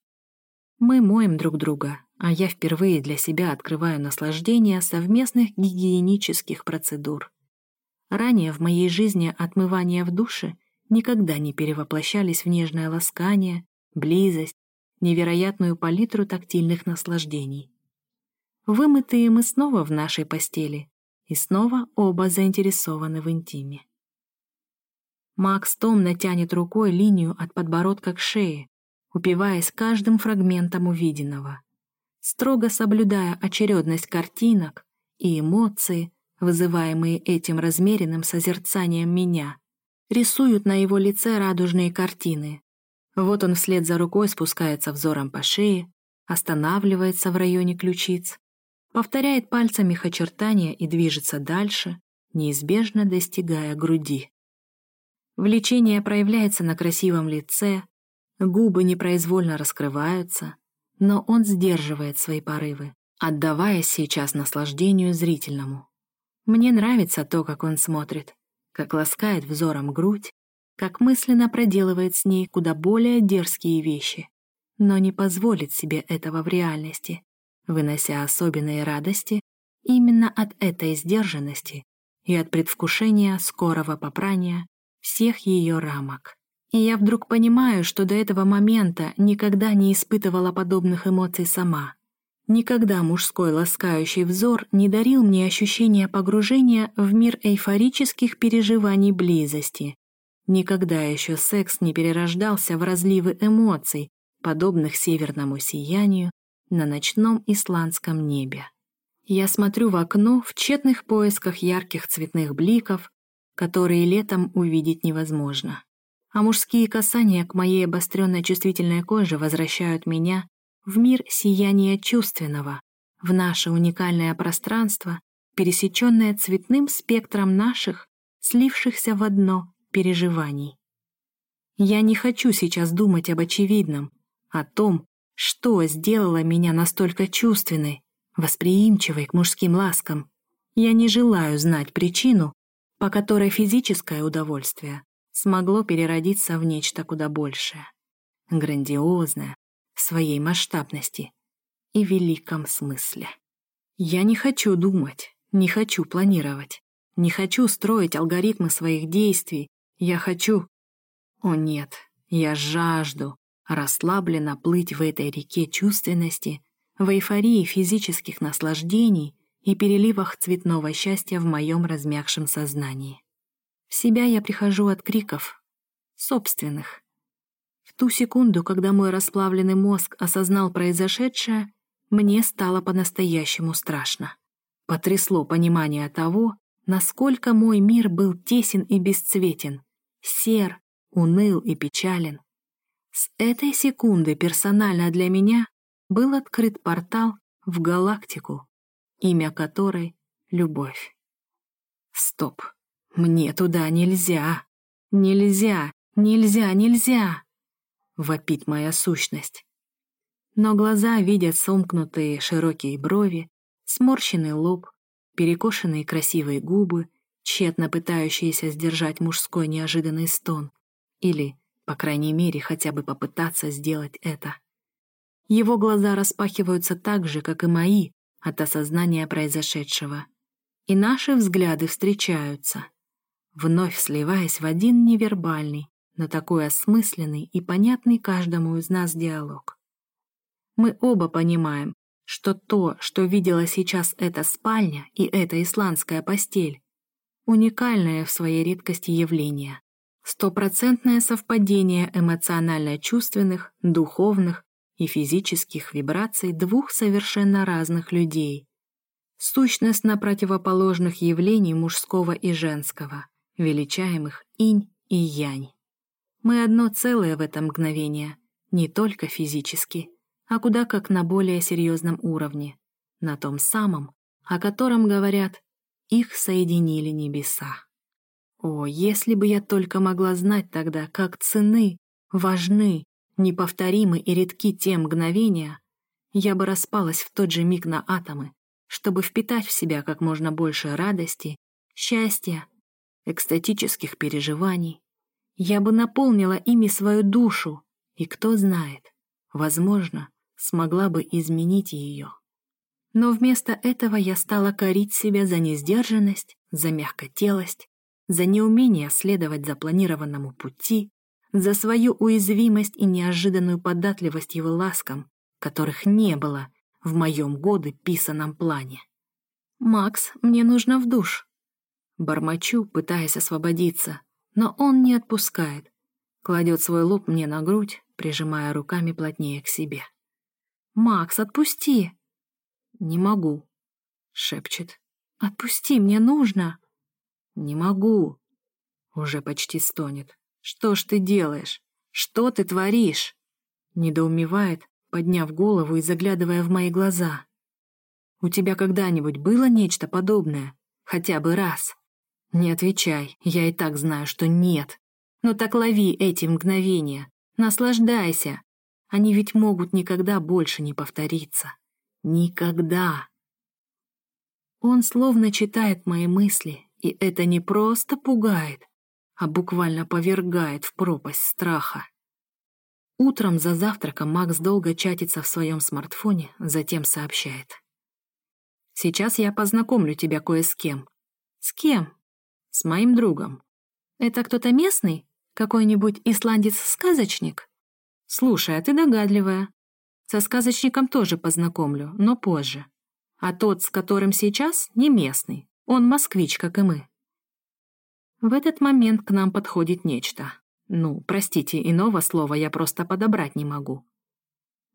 [SPEAKER 1] Мы моем друг друга, а я впервые для себя открываю наслаждение совместных гигиенических процедур. Ранее в моей жизни отмывания в душе никогда не перевоплощались в нежное ласкание, близость, невероятную палитру тактильных наслаждений. Вымытые мы снова в нашей постели, и снова оба заинтересованы в интиме. Макс томно тянет рукой линию от подбородка к шее, упиваясь каждым фрагментом увиденного строго соблюдая очередность картинок и эмоции, вызываемые этим размеренным созерцанием меня, рисуют на его лице радужные картины. Вот он вслед за рукой спускается взором по шее, останавливается в районе ключиц, повторяет пальцами их очертания и движется дальше, неизбежно достигая груди. Влечение проявляется на красивом лице, губы непроизвольно раскрываются, но он сдерживает свои порывы, отдаваясь сейчас наслаждению зрительному. Мне нравится то, как он смотрит, как ласкает взором грудь, как мысленно проделывает с ней куда более дерзкие вещи, но не позволит себе этого в реальности, вынося особенные радости именно от этой сдержанности и от предвкушения скорого попрания всех ее рамок. И я вдруг понимаю, что до этого момента никогда не испытывала подобных эмоций сама. Никогда мужской ласкающий взор не дарил мне ощущения погружения в мир эйфорических переживаний близости. Никогда еще секс не перерождался в разливы эмоций, подобных северному сиянию на ночном исландском небе. Я смотрю в окно в тщетных поисках ярких цветных бликов, которые летом увидеть невозможно. А мужские касания к моей обостренной чувствительной коже возвращают меня в мир сияния чувственного, в наше уникальное пространство, пересеченное цветным спектром наших, слившихся в одно переживаний. Я не хочу сейчас думать об очевидном, о том, что сделало меня настолько чувственной, восприимчивой к мужским ласкам. Я не желаю знать причину, по которой физическое удовольствие смогло переродиться в нечто куда большее, грандиозное, в своей масштабности и великом смысле. Я не хочу думать, не хочу планировать, не хочу строить алгоритмы своих действий, я хочу... О нет, я жажду расслабленно плыть в этой реке чувственности, в эйфории физических наслаждений и переливах цветного счастья в моем размягшем сознании. В себя я прихожу от криков, собственных, ту секунду, когда мой расплавленный мозг осознал произошедшее, мне стало по-настоящему страшно. Потрясло понимание того, насколько мой мир был тесен и бесцветен, сер, уныл и печален. С этой секунды персонально для меня был открыт портал в галактику, имя которой — Любовь. Стоп, мне туда нельзя, нельзя, нельзя, нельзя вопит моя сущность. Но глаза видят сомкнутые широкие брови, сморщенный лоб, перекошенные красивые губы, тщетно пытающиеся сдержать мужской неожиданный стон. Или, по крайней мере, хотя бы попытаться сделать это. Его глаза распахиваются так же, как и мои, от осознания произошедшего. И наши взгляды встречаются, вновь сливаясь в один невербальный, на такой осмысленный и понятный каждому из нас диалог. Мы оба понимаем, что то, что видела сейчас эта спальня и эта исландская постель, уникальное в своей редкости явление, стопроцентное совпадение эмоционально-чувственных, духовных и физических вибраций двух совершенно разных людей, сущность на противоположных явлений мужского и женского, величаемых инь и янь. Мы одно целое в это мгновение, не только физически, а куда как на более серьезном уровне, на том самом, о котором говорят «их соединили небеса». О, если бы я только могла знать тогда, как цены, важны, неповторимы и редки те мгновения, я бы распалась в тот же миг на атомы, чтобы впитать в себя как можно больше радости, счастья, экстатических переживаний, я бы наполнила ими свою душу, и кто знает, возможно, смогла бы изменить ее. Но вместо этого я стала корить себя за несдержанность, за мягкотелость, за неумение следовать запланированному пути, за свою уязвимость и неожиданную податливость его ласкам, которых не было в моем годы писаном плане. «Макс, мне нужно в душ». Бормочу, пытаясь освободиться, но он не отпускает. Кладет свой лоб мне на грудь, прижимая руками плотнее к себе. «Макс, отпусти!» «Не могу», — шепчет. «Отпусти, мне нужно!» «Не могу!» Уже почти стонет. «Что ж ты делаешь? Что ты творишь?» Недоумевает, подняв голову и заглядывая в мои глаза. «У тебя когда-нибудь было нечто подобное? Хотя бы раз?» Не отвечай, я и так знаю, что нет. Но так лови эти мгновения, наслаждайся. Они ведь могут никогда больше не повториться. Никогда. Он словно читает мои мысли, и это не просто пугает, а буквально повергает в пропасть страха. Утром за завтраком Макс долго чатится в своем смартфоне, затем сообщает. «Сейчас я познакомлю тебя кое с кем». «С кем?» С моим другом.
[SPEAKER 2] Это кто-то местный? Какой-нибудь исландец-сказочник?
[SPEAKER 1] Слушай, а ты догадливая. Со сказочником тоже познакомлю, но позже. А тот, с которым сейчас, не местный. Он москвич, как и мы. В этот момент к нам подходит нечто. Ну, простите, иного слова я просто подобрать не могу.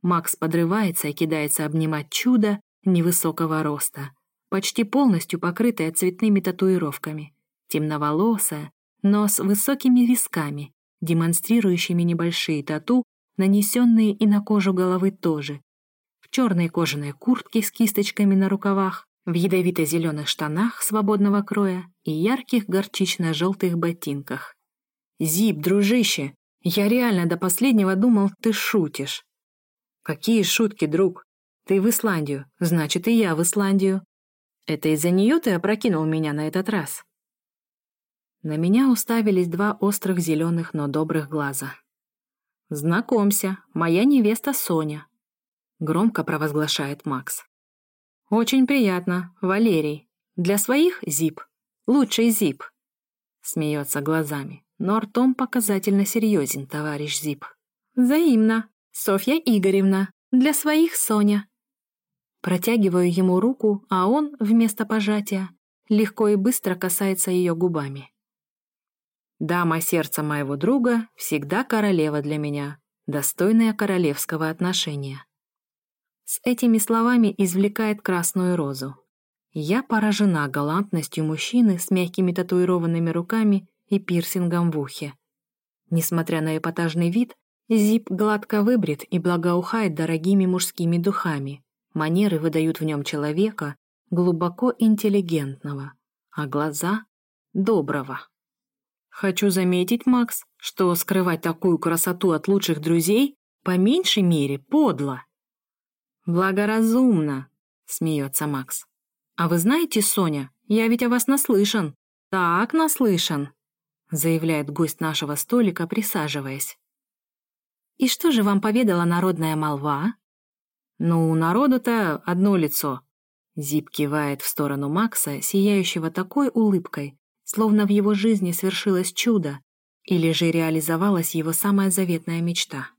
[SPEAKER 1] Макс подрывается и кидается обнимать чудо невысокого роста, почти полностью покрытое цветными татуировками, темноволосая, но с высокими висками, демонстрирующими небольшие тату, нанесенные и на кожу головы тоже, в черной кожаной куртке с кисточками на рукавах, в ядовито-зеленых штанах свободного кроя и ярких горчично-желтых ботинках. «Зип, дружище, я реально до последнего думал, ты шутишь». «Какие шутки, друг? Ты в Исландию, значит, и я в Исландию. Это из-за нее ты опрокинул меня на этот раз?» На меня уставились два острых зеленых, но добрых глаза. «Знакомься, моя невеста Соня», — громко провозглашает Макс. «Очень приятно, Валерий. Для своих — Зип. Лучший Зип», — смеется глазами, но ртом показательно серьезен товарищ Зип. «Взаимно. Софья Игоревна. Для своих Соня». Протягиваю ему руку, а он, вместо пожатия, легко и быстро касается ее губами. Дама сердца моего друга всегда королева для меня, достойная королевского отношения. С этими словами извлекает красную розу. Я поражена галантностью мужчины с мягкими татуированными руками и пирсингом в ухе. Несмотря на эпатажный вид, Зип гладко выбрит и благоухает дорогими мужскими духами. Манеры выдают в нем человека, глубоко интеллигентного, а глаза — доброго. Хочу заметить, Макс, что скрывать такую красоту от лучших друзей по меньшей мере подло. Благоразумно, смеется Макс. А вы знаете, Соня, я ведь о вас наслышан. Так наслышан, заявляет гость нашего столика, присаживаясь. И что же вам поведала народная молва? Ну, у народу-то одно лицо. Зип кивает в сторону Макса, сияющего такой улыбкой, словно в его жизни свершилось чудо, или же реализовалась его самая заветная мечта.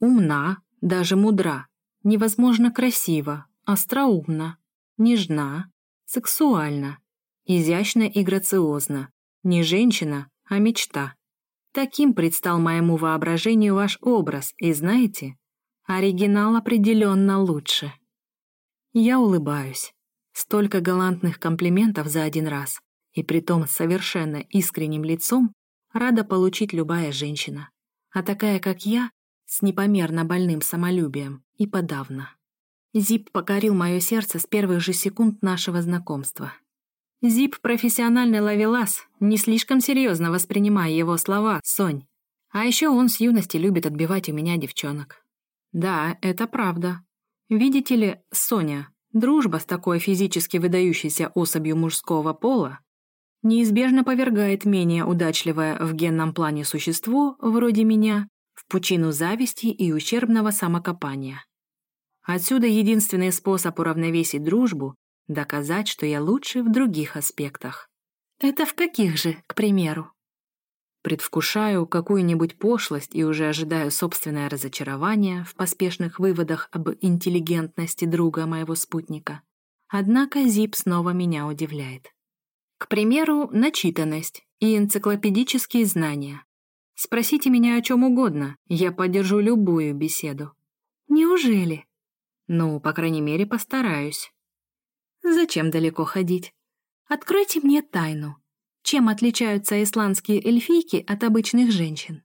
[SPEAKER 1] Умна, даже мудра, невозможно красиво, остроумна, нежна, сексуальна, изящна и грациозна, не женщина, а мечта. Таким предстал моему воображению ваш образ, и знаете, оригинал определенно лучше. Я улыбаюсь. Столько галантных комплиментов за один раз и притом с совершенно искренним лицом, рада получить любая женщина. А такая, как я, с непомерно больным самолюбием и подавно. Зип покорил мое сердце с первых же секунд нашего знакомства. Зип — профессиональный ловелас, не слишком серьезно воспринимая его слова, Сонь. А еще он с юности любит отбивать у меня девчонок. Да, это правда. Видите ли, Соня, дружба с такой физически выдающейся особью мужского пола неизбежно повергает менее удачливое в генном плане существо, вроде меня, в пучину зависти и ущербного самокопания. Отсюда единственный способ уравновесить дружбу — доказать, что я лучше в других аспектах.
[SPEAKER 2] Это в каких же, к примеру?
[SPEAKER 1] Предвкушаю какую-нибудь пошлость и уже ожидаю собственное разочарование в поспешных выводах об интеллигентности друга моего спутника. Однако Зип снова меня удивляет. К примеру, начитанность и энциклопедические знания. Спросите меня о чем угодно, я поддержу любую беседу.
[SPEAKER 2] Неужели?
[SPEAKER 1] Ну, по крайней мере, постараюсь.
[SPEAKER 2] Зачем далеко ходить? Откройте мне тайну. Чем отличаются исландские эльфийки от обычных женщин?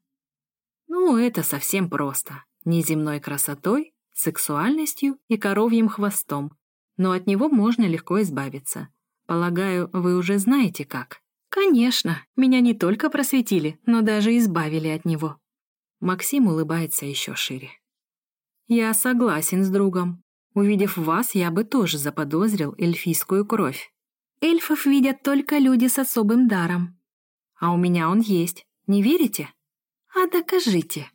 [SPEAKER 1] Ну, это совсем просто. Неземной красотой, сексуальностью и коровьим хвостом. Но от него можно легко избавиться. Полагаю, вы уже знаете как.
[SPEAKER 2] Конечно, меня не только просветили, но даже избавили от него.
[SPEAKER 1] Максим улыбается еще шире. Я согласен с другом. Увидев вас, я бы тоже заподозрил эльфийскую кровь.
[SPEAKER 2] Эльфов видят только люди с особым даром.
[SPEAKER 1] А у меня он есть, не верите?
[SPEAKER 2] А докажите.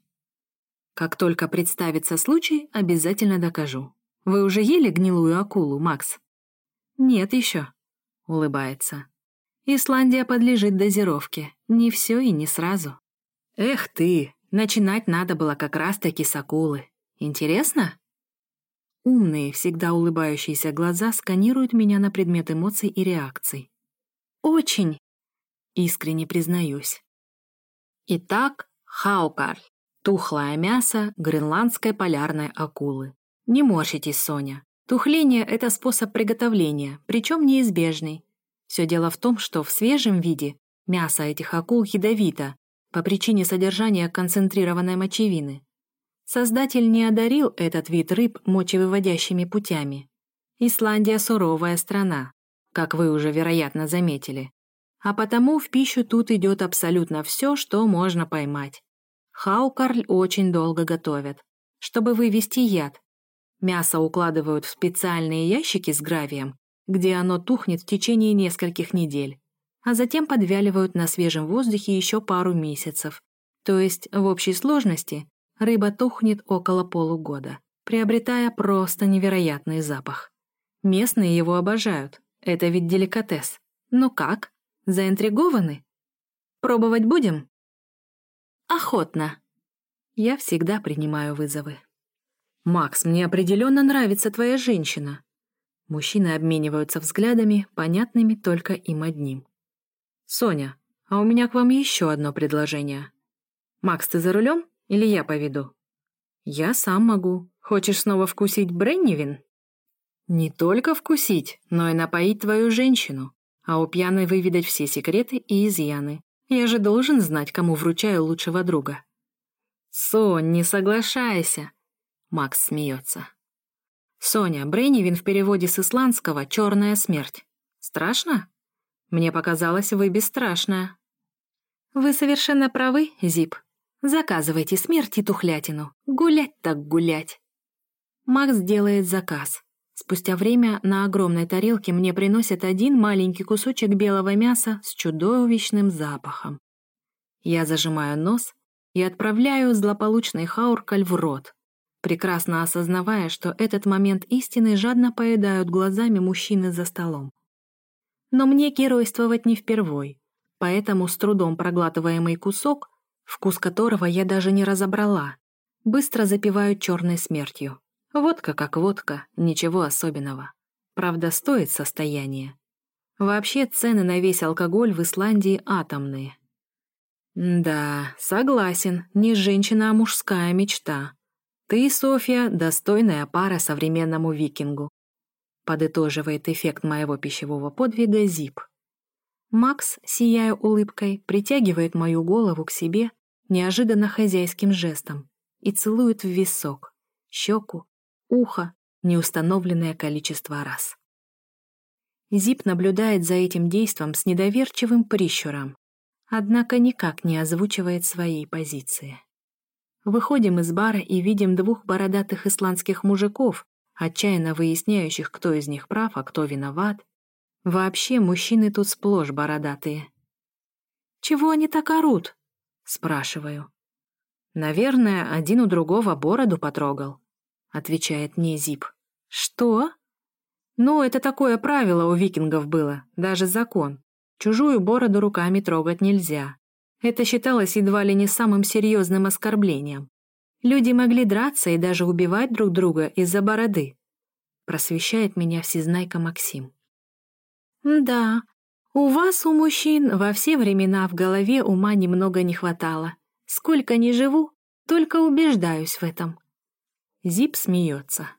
[SPEAKER 1] Как только представится случай, обязательно докажу. Вы уже ели гнилую акулу, Макс? Нет еще улыбается.
[SPEAKER 2] Исландия подлежит дозировке. Не все и не сразу. Эх ты, начинать надо было как раз-таки с акулы. Интересно? Умные, всегда улыбающиеся глаза сканируют меня на предмет эмоций и реакций. Очень. Искренне признаюсь. Итак, хаукарль. Тухлое мясо гренландской полярной акулы. Не морщитесь, Соня. Тухление – это способ приготовления, причем неизбежный. Все дело в том, что в свежем виде мясо этих акул ядовито по причине содержания концентрированной мочевины. Создатель не одарил этот вид рыб мочевыводящими путями. Исландия – суровая страна, как вы уже, вероятно, заметили. А потому в пищу тут идет абсолютно все, что можно поймать. Хаукарль очень долго готовят, чтобы вывести яд. Мясо укладывают в специальные ящики с гравием, где оно тухнет в течение нескольких недель, а затем подвяливают на свежем воздухе еще пару месяцев. То есть в общей сложности рыба тухнет около полугода, приобретая просто невероятный запах. Местные его обожают, это ведь деликатес. Ну как, заинтригованы? Пробовать будем? Охотно. Я всегда принимаю вызовы. «Макс, мне определенно нравится твоя женщина». Мужчины обмениваются взглядами, понятными только им одним. «Соня, а у меня к вам еще одно предложение. Макс, ты за рулем или я поведу?» «Я сам могу. Хочешь снова вкусить Бреннивин?» «Не только вкусить, но и напоить твою женщину, а у пьяной выведать все секреты и изъяны. Я же должен знать, кому вручаю лучшего друга. Сонь, не соглашайся. Макс смеется. Соня, Брейнивин в переводе с исландского «черная смерть». Страшно? Мне показалось, вы бесстрашная. Вы совершенно правы, Зип. Заказывайте смерть и тухлятину. Гулять так гулять. Макс делает заказ. Спустя время на огромной тарелке мне приносят один маленький кусочек белого мяса с чудовищным запахом. Я зажимаю нос и отправляю злополучный хауркаль в рот, прекрасно осознавая, что этот момент истины жадно поедают глазами мужчины за столом. Но мне геройствовать не впервой, поэтому с трудом проглатываемый кусок, вкус которого я даже не разобрала, быстро запиваю черной смертью. Водка как водка, ничего особенного. Правда, стоит состояние. Вообще цены на весь алкоголь в Исландии атомные. Да, согласен, не женщина, а мужская мечта. Ты, Софья, достойная пара современному викингу. Подытоживает эффект моего пищевого подвига Зип. Макс, сияя улыбкой, притягивает мою голову к себе неожиданно хозяйским жестом и целует в висок, щеку ухо неустановленное количество раз. Зип наблюдает за этим действом с недоверчивым прищуром, однако никак не озвучивает своей позиции. Выходим из бара и видим двух бородатых исландских мужиков, отчаянно выясняющих, кто из них прав, а кто виноват. Вообще, мужчины тут сплошь бородатые. «Чего они так орут?» — спрашиваю. Наверное, один у другого бороду потрогал отвечает мне Зип. Что? Ну, это такое правило у викингов было, даже закон. Чужую бороду руками трогать нельзя. Это считалось едва ли не самым серьезным оскорблением. Люди могли драться и даже убивать друг друга из-за бороды. Просвещает меня всезнайка Максим. Да, у вас, у мужчин, во все времена в голове ума немного не хватало. Сколько ни живу, только убеждаюсь в этом. Зип смеется.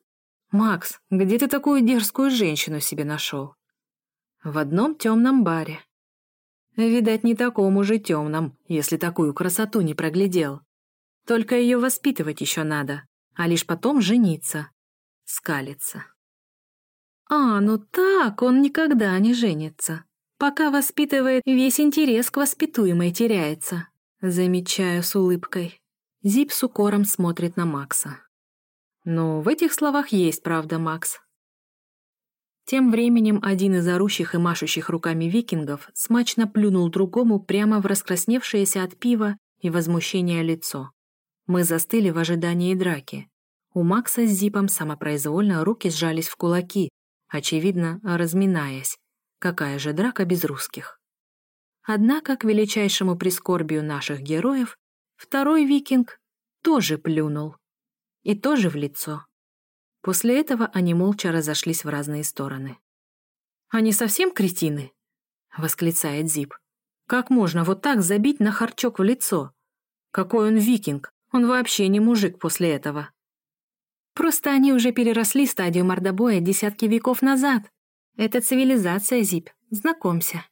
[SPEAKER 2] «Макс, где ты такую дерзкую женщину себе нашел?» «В одном темном баре». «Видать, не такому же темном, если такую красоту не проглядел. Только ее воспитывать еще надо, а лишь потом жениться». Скалится. «А, ну так, он никогда не женится. Пока воспитывает, весь интерес к воспитуемой теряется». Замечаю с улыбкой. Зип с укором смотрит на Макса. Но в этих словах есть правда, Макс. Тем временем один из орущих и машущих руками викингов смачно плюнул другому прямо в раскрасневшееся от пива и возмущения лицо. Мы застыли в ожидании драки. У Макса с Зипом самопроизвольно руки сжались в кулаки, очевидно, разминаясь. Какая же драка без русских?
[SPEAKER 1] Однако, к величайшему прискорбию наших героев, второй викинг тоже плюнул. И тоже в лицо. После этого они молча разошлись в разные стороны. «Они совсем кретины?» — восклицает Зип. «Как можно вот так забить на харчок в лицо? Какой он викинг? Он вообще не мужик после этого». «Просто они уже переросли стадию мордобоя десятки веков назад. Это цивилизация, Зип, знакомься».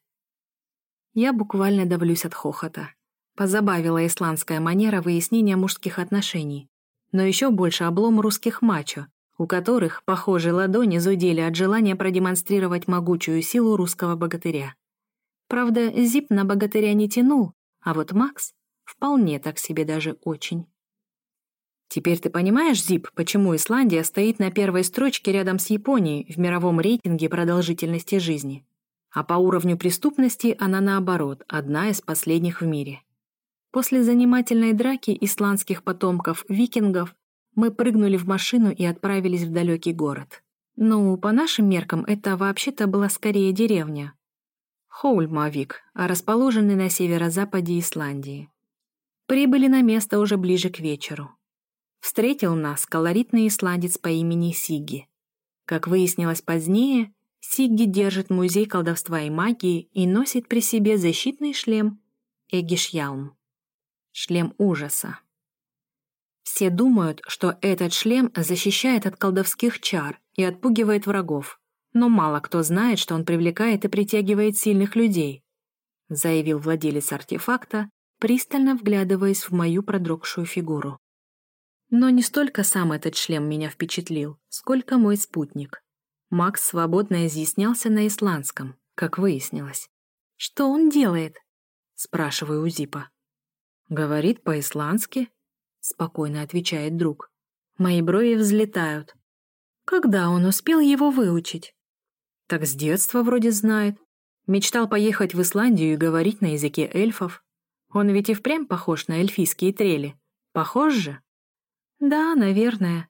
[SPEAKER 1] Я буквально давлюсь от хохота. Позабавила исландская манера выяснения мужских отношений. Но еще больше облом русских мачо, у которых, похоже, ладони зудели от желания продемонстрировать могучую силу русского богатыря. Правда, Зип на богатыря не тянул, а вот Макс вполне так себе даже очень. Теперь ты понимаешь, Зип, почему Исландия стоит на первой строчке рядом с Японией в мировом рейтинге продолжительности жизни? А по уровню преступности она, наоборот, одна из последних в мире. После занимательной драки исландских потомков викингов мы прыгнули в машину и отправились в далекий город. Ну, по нашим меркам, это вообще-то была скорее деревня. Хоульмавик, расположенный на северо-западе Исландии. Прибыли на место уже ближе к вечеру. Встретил нас колоритный исландец по имени Сиги. Как выяснилось позднее, Сигги держит музей колдовства и магии и носит при себе защитный шлем Эгишьялм. Шлем ужаса. Все думают, что этот шлем защищает от колдовских чар и отпугивает врагов, но мало кто знает, что он привлекает и притягивает сильных людей, заявил владелец артефакта, пристально вглядываясь в мою продрогшую фигуру. Но не столько сам этот шлем меня впечатлил, сколько мой спутник. Макс свободно изъяснялся на исландском, как выяснилось. «Что он делает?» — спрашиваю у Зипа. «Говорит по-исландски», спокойно отвечает друг. Мои брови взлетают. Когда он успел его выучить? Так с детства вроде знает. Мечтал поехать в Исландию и говорить на языке эльфов. Он ведь и впрямь похож на эльфийские трели. Похож же? Да, наверное.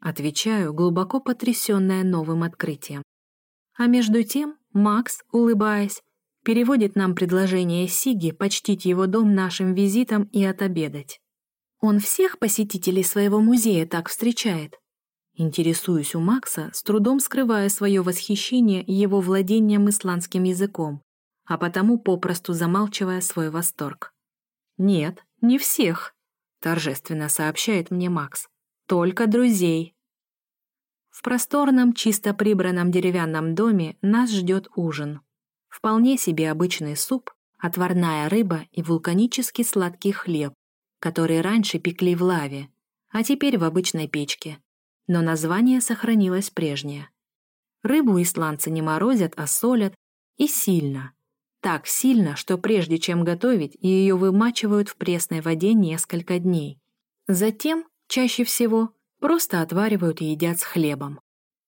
[SPEAKER 1] Отвечаю, глубоко потрясённая новым открытием. А между тем Макс, улыбаясь, переводит нам предложение Сиги почтить его дом нашим визитом и отобедать. Он всех посетителей своего музея так встречает. Интересуюсь у Макса, с трудом скрывая свое восхищение его владением исландским языком, а потому попросту замалчивая свой восторг. «Нет, не всех», — торжественно сообщает мне Макс. «Только друзей». В просторном, чисто прибранном деревянном доме нас ждет ужин. Вполне себе обычный суп, отварная рыба и вулканический сладкий хлеб, которые раньше пекли в лаве, а теперь в обычной печке. Но название сохранилось прежнее. Рыбу исландцы не морозят, а солят, и сильно. Так сильно, что прежде чем готовить, ее вымачивают в пресной воде несколько дней. Затем, чаще всего, просто отваривают и едят с хлебом.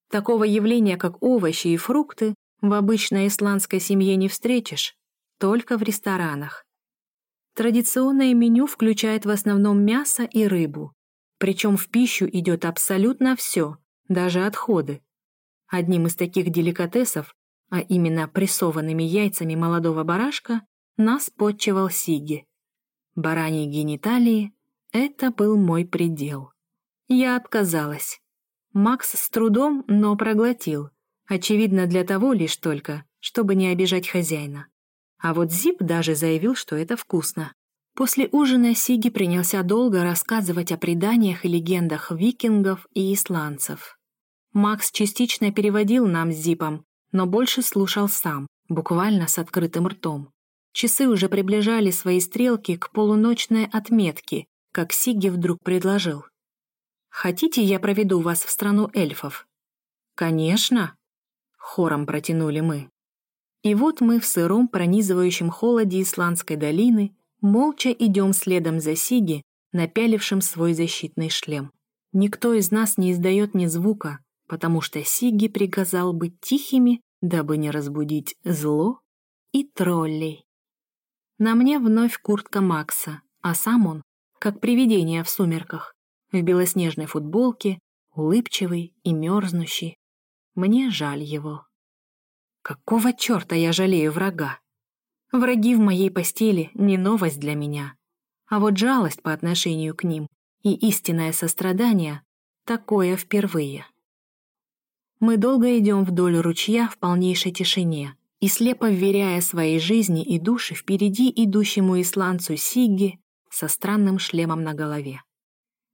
[SPEAKER 1] Такого явления, как овощи и фрукты, в обычной исландской семье не встретишь, только в ресторанах. Традиционное меню включает в основном мясо и рыбу. Причем в пищу идет абсолютно все, даже отходы. Одним из таких деликатесов, а именно прессованными яйцами молодого барашка, нас подчевал Сиги. Бараньи гениталии — это был мой предел. Я отказалась. Макс с трудом, но проглотил. Очевидно, для того лишь только, чтобы не обижать хозяина. А вот Зип даже заявил, что это вкусно. После ужина Сиги принялся долго рассказывать о преданиях и легендах викингов и исландцев. Макс частично переводил нам с Зипом, но больше слушал сам, буквально с открытым ртом. Часы уже приближали свои стрелки к полуночной отметке, как Сиги вдруг предложил. «Хотите, я проведу вас в страну эльфов?» «Конечно!» — хором протянули мы. И вот мы в сыром, пронизывающем холоде Исландской долины молча идем следом за Сиги, напялившим свой защитный шлем. Никто из нас не издает ни звука, потому что Сиги приказал быть тихими, дабы не разбудить зло и троллей. На мне вновь куртка Макса, а сам он, как привидение в сумерках, в белоснежной футболке, улыбчивый и мерзнущий. Мне жаль его. Какого черта я жалею врага? Враги в моей постели — не новость для меня. А вот жалость по отношению к ним и истинное сострадание — такое впервые. Мы долго идем вдоль ручья в полнейшей тишине и слепо вверяя своей жизни и души впереди идущему исландцу Сигги со странным шлемом на голове.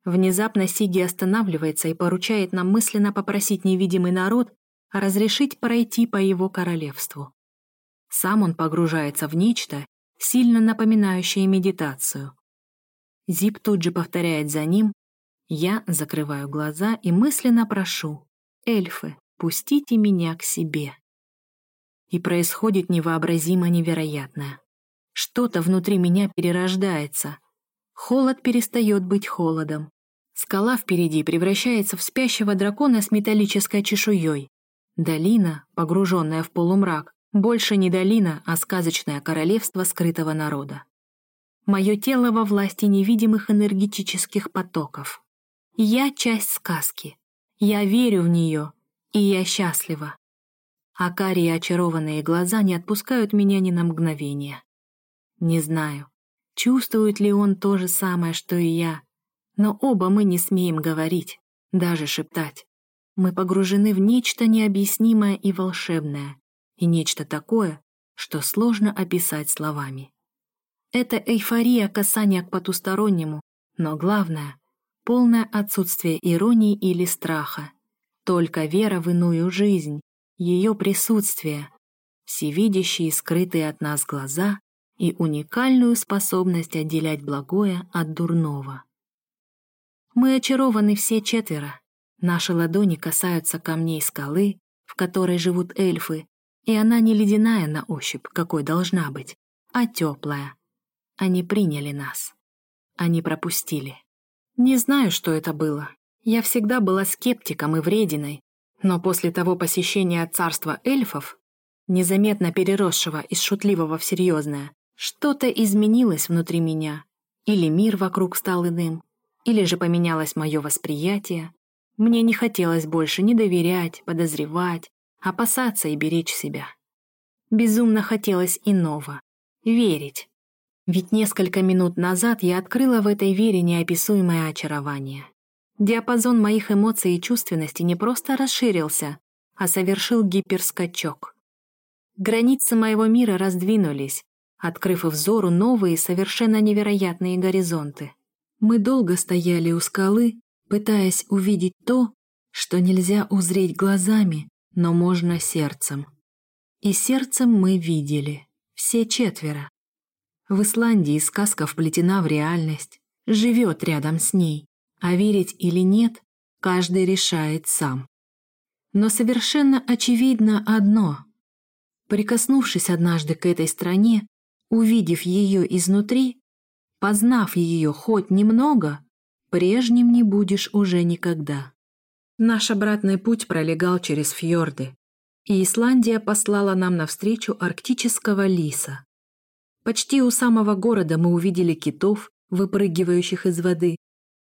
[SPEAKER 1] Внезапно Сиги останавливается и поручает нам мысленно попросить невидимый народ разрешить пройти по его королевству. Сам он погружается в нечто, сильно напоминающее медитацию. Зип тут же повторяет за ним, я закрываю глаза и мысленно прошу «Эльфы, пустите меня к себе». И происходит невообразимо невероятное. Что-то внутри меня перерождается. Холод перестает быть холодом. Скала впереди превращается в спящего дракона с металлической чешуей. Долина, погруженная в полумрак, больше не долина, а сказочное королевство скрытого народа. Мое тело во власти невидимых энергетических потоков. Я часть сказки. Я верю в нее, и я счастлива. А карие очарованные глаза не отпускают меня ни на мгновение. Не знаю, чувствует ли он то же самое, что и я, но оба мы не смеем говорить, даже шептать. Мы погружены в нечто необъяснимое и волшебное, и нечто такое, что сложно описать словами. Это эйфория касания к потустороннему, но главное — полное отсутствие иронии или страха. Только вера в иную жизнь, ее присутствие, всевидящие скрытые от нас глаза и уникальную способность отделять благое от дурного. Мы очарованы все четверо. Наши ладони касаются камней скалы, в которой живут эльфы, и она не ледяная на ощупь, какой должна быть, а теплая. Они приняли нас. Они пропустили. Не знаю, что это было. Я всегда была скептиком и врединой, но после того посещения царства эльфов, незаметно переросшего из шутливого в серьезное, что-то изменилось внутри меня. Или мир вокруг стал иным, или же поменялось мое восприятие. Мне не хотелось больше ни доверять, подозревать, опасаться и беречь себя. Безумно хотелось иного — верить. Ведь несколько минут назад я открыла в этой вере неописуемое очарование. Диапазон моих эмоций и чувственности не просто расширился, а совершил гиперскачок. Границы моего мира раздвинулись, открыв взору новые, совершенно невероятные горизонты. Мы долго стояли у скалы, пытаясь увидеть то, что нельзя узреть глазами, но можно сердцем. И сердцем мы видели, все четверо. В Исландии сказка вплетена в реальность, живет рядом с ней, а верить или нет, каждый решает сам. Но совершенно очевидно одно. Прикоснувшись однажды к этой стране, увидев ее изнутри, Познав ее хоть немного, прежним не будешь уже никогда. Наш обратный путь пролегал через фьорды, и Исландия послала нам навстречу арктического лиса. Почти у самого города мы увидели китов, выпрыгивающих из воды,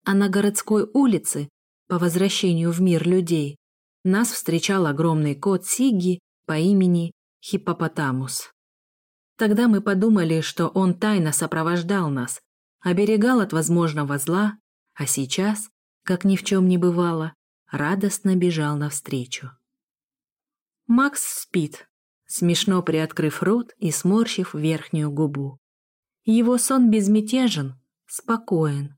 [SPEAKER 1] а на городской улице, по возвращению в мир людей, нас встречал огромный кот Сиги по имени Хиппопотамус. Тогда мы подумали, что он тайно сопровождал нас, оберегал от возможного зла, а сейчас, как ни в чем не бывало, радостно бежал навстречу. Макс спит, смешно приоткрыв рот и сморщив верхнюю губу. Его сон безмятежен, спокоен.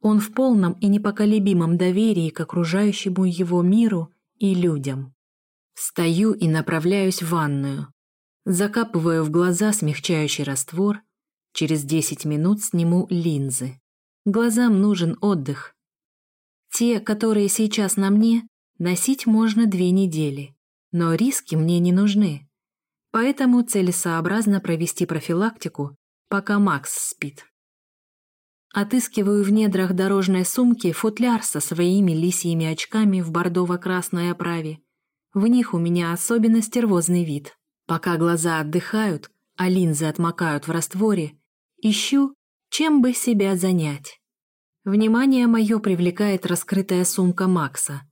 [SPEAKER 1] Он в полном и непоколебимом доверии к окружающему его миру и людям. Встаю и направляюсь в ванную, Закапываю в глаза смягчающий раствор. Через 10 минут сниму линзы. Глазам нужен отдых. Те, которые сейчас на мне, носить можно две недели. Но риски мне не нужны. Поэтому целесообразно провести профилактику, пока Макс спит. Отыскиваю в недрах дорожной сумки футляр со своими лисьими очками в бордово-красной оправе. В них у меня особенно стервозный вид. Пока глаза отдыхают, а линзы отмокают в растворе, ищу, чем бы себя занять. Внимание мое привлекает раскрытая сумка Макса.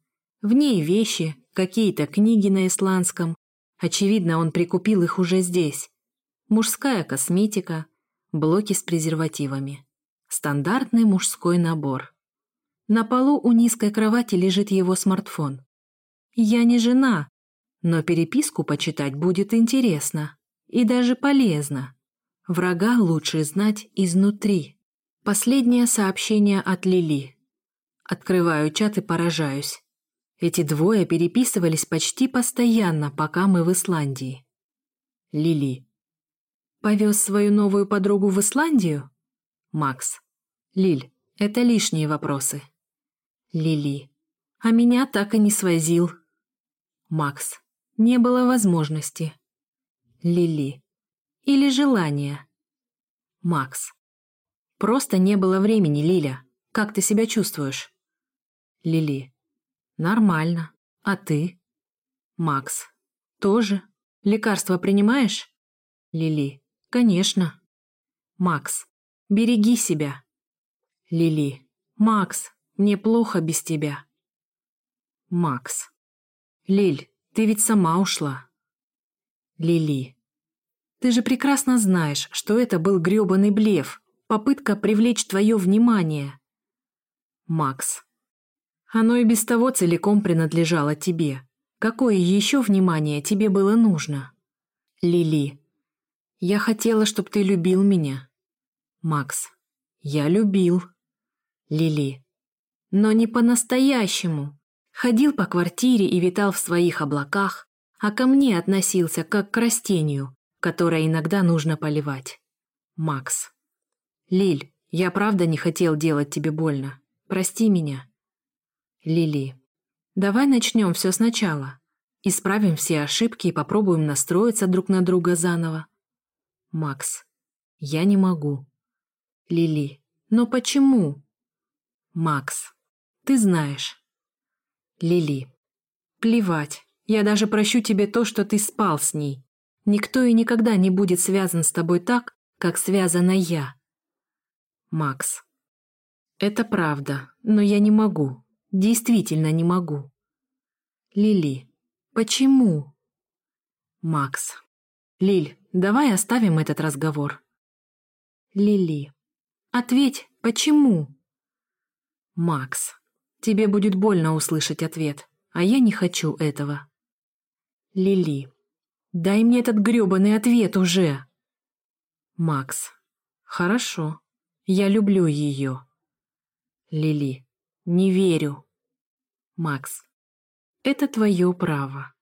[SPEAKER 1] В ней вещи, какие-то книги на исландском. Очевидно, он прикупил их уже здесь. мужская косметика, блоки с презервативами. Стандартный мужской набор. На полу у низкой кровати лежит его смартфон. Я не жена, но переписку почитать будет интересно и даже полезно. Врага лучше знать изнутри. Последнее сообщение от Лили. Открываю чат и поражаюсь. Эти двое переписывались почти постоянно, пока мы в Исландии. Лили. Повез свою новую подругу в Исландию? Макс. Лиль, это лишние вопросы. Лили. А меня так и не свозил. Макс. Не было возможности. Лили. Или желания. Макс. Просто не было времени, Лиля. Как ты себя чувствуешь? Лили. Нормально. А ты? Макс. Тоже. Лекарства принимаешь? Лили. «Конечно». «Макс, береги себя». Лили. «Макс, мне плохо без тебя». Макс. «Лиль, ты ведь сама ушла». Лили. «Ты же прекрасно знаешь, что это был грёбаный блеф, попытка привлечь твое внимание». Макс. «Оно и без того целиком принадлежало тебе. Какое еще внимание тебе было нужно?» Лили. Я хотела, чтобы ты любил меня. Макс. Я любил. Лили. Но не по-настоящему. Ходил по квартире и витал в своих облаках, а ко мне относился как к растению, которое иногда нужно поливать. Макс. Лиль, я правда не хотел делать тебе больно. Прости меня. Лили. Давай начнем все сначала. Исправим все ошибки и попробуем настроиться друг на друга заново. Макс. Я не могу. Лили. Но почему? Макс. Ты знаешь. Лили. Плевать. Я даже прощу тебе то, что ты спал с ней. Никто и никогда не будет связан с тобой так, как связана я. Макс. Это правда, но я не могу. Действительно не могу. Лили. Почему? Макс. Лиль, давай оставим этот разговор. Лили. Ответь, почему? Макс. Тебе будет больно услышать ответ, а я не хочу этого. Лили. Дай мне этот грёбаный ответ уже. Макс. Хорошо. Я люблю ее. Лили. Не верю. Макс. Это твое право.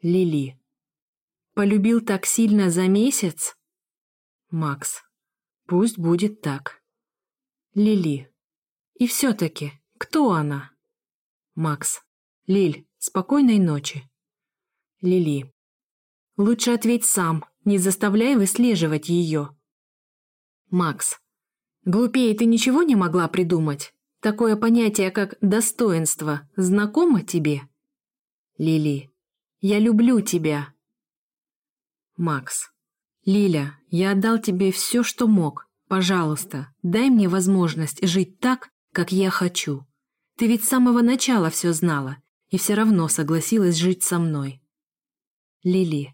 [SPEAKER 1] Лили. Полюбил так сильно за месяц? Макс. Пусть будет так. Лили. И все-таки, кто она? Макс. Лиль, спокойной ночи. Лили. Лучше ответь сам, не заставляй выслеживать ее. Макс. Глупее ты ничего не могла придумать? Такое понятие, как достоинство, знакомо тебе? Лили. Я люблю тебя. Макс. «Лиля, я отдал тебе все, что мог. Пожалуйста, дай мне возможность жить так, как я хочу. Ты ведь с самого начала все знала и все равно согласилась жить со мной». Лили.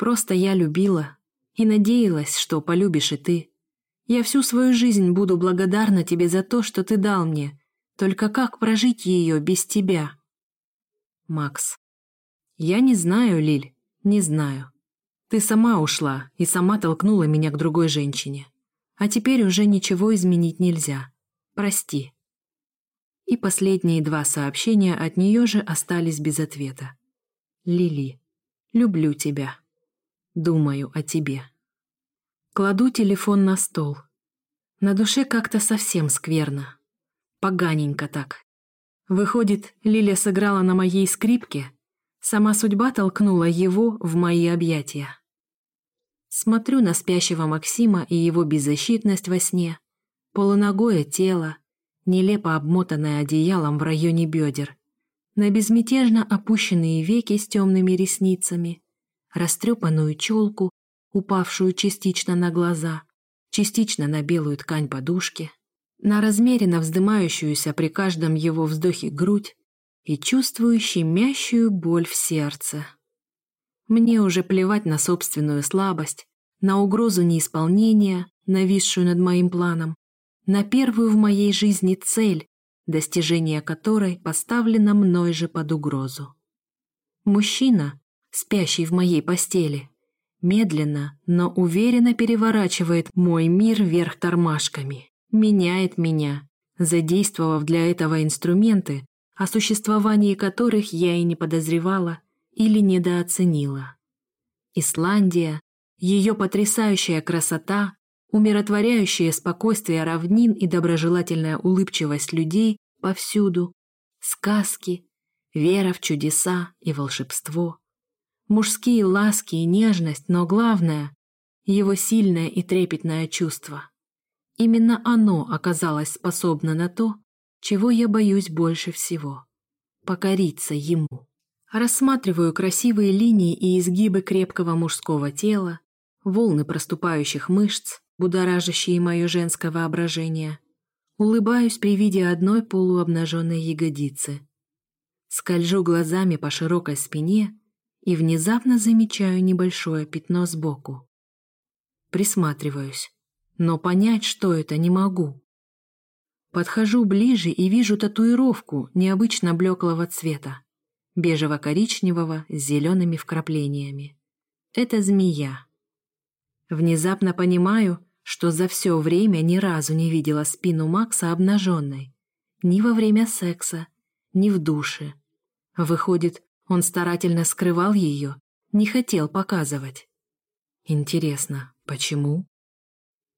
[SPEAKER 1] «Просто я любила и надеялась, что полюбишь и ты. Я всю свою жизнь буду благодарна тебе за то, что ты дал мне. Только как прожить ее без тебя?» Макс. «Я не знаю, Лиль, не знаю. Ты сама ушла и сама толкнула меня к другой женщине. А теперь уже ничего изменить нельзя. Прости. И последние два сообщения от нее же остались без ответа. Лили, люблю тебя. Думаю о тебе. Кладу телефон на стол. На душе как-то совсем скверно. Поганенько так. Выходит, Лиля сыграла на моей скрипке, сама судьба толкнула его в мои объятия. Смотрю на спящего Максима и его беззащитность во сне, полуногое тело, нелепо обмотанное одеялом в районе бедер, на безмятежно опущенные веки с темными ресницами, растрепанную челку, упавшую частично на глаза, частично на белую ткань подушки, на размеренно вздымающуюся при каждом его вздохе грудь и чувствую щемящую боль в сердце. Мне уже плевать на собственную слабость, на угрозу неисполнения, нависшую над моим планом, на первую в моей жизни цель, достижение которой поставлено мной же под угрозу. Мужчина, спящий в моей постели, медленно, но уверенно переворачивает мой мир вверх тормашками, меняет меня, задействовав для этого инструменты, о существовании которых я и не подозревала или недооценила. Исландия, ее потрясающая красота, умиротворяющее спокойствие равнин и доброжелательная улыбчивость людей повсюду, сказки, вера в чудеса и волшебство, мужские ласки и нежность, но главное — его сильное и трепетное чувство. Именно оно оказалось способно на то, чего я боюсь больше всего — покориться ему. Рассматриваю красивые линии и изгибы крепкого мужского тела, волны проступающих мышц, будоражащие мое женское воображение. Улыбаюсь при виде одной полуобнаженной ягодицы. Скольжу глазами по широкой спине и внезапно замечаю небольшое пятно сбоку. Присматриваюсь, но понять, что это, не могу. Подхожу ближе и вижу татуировку необычно блеклого цвета, бежево-коричневого с зелеными вкраплениями. Это змея. Внезапно понимаю, что за все время ни разу не видела спину Макса обнаженной. Ни во время секса, ни в душе. Выходит, он старательно скрывал ее, не хотел показывать. Интересно, почему?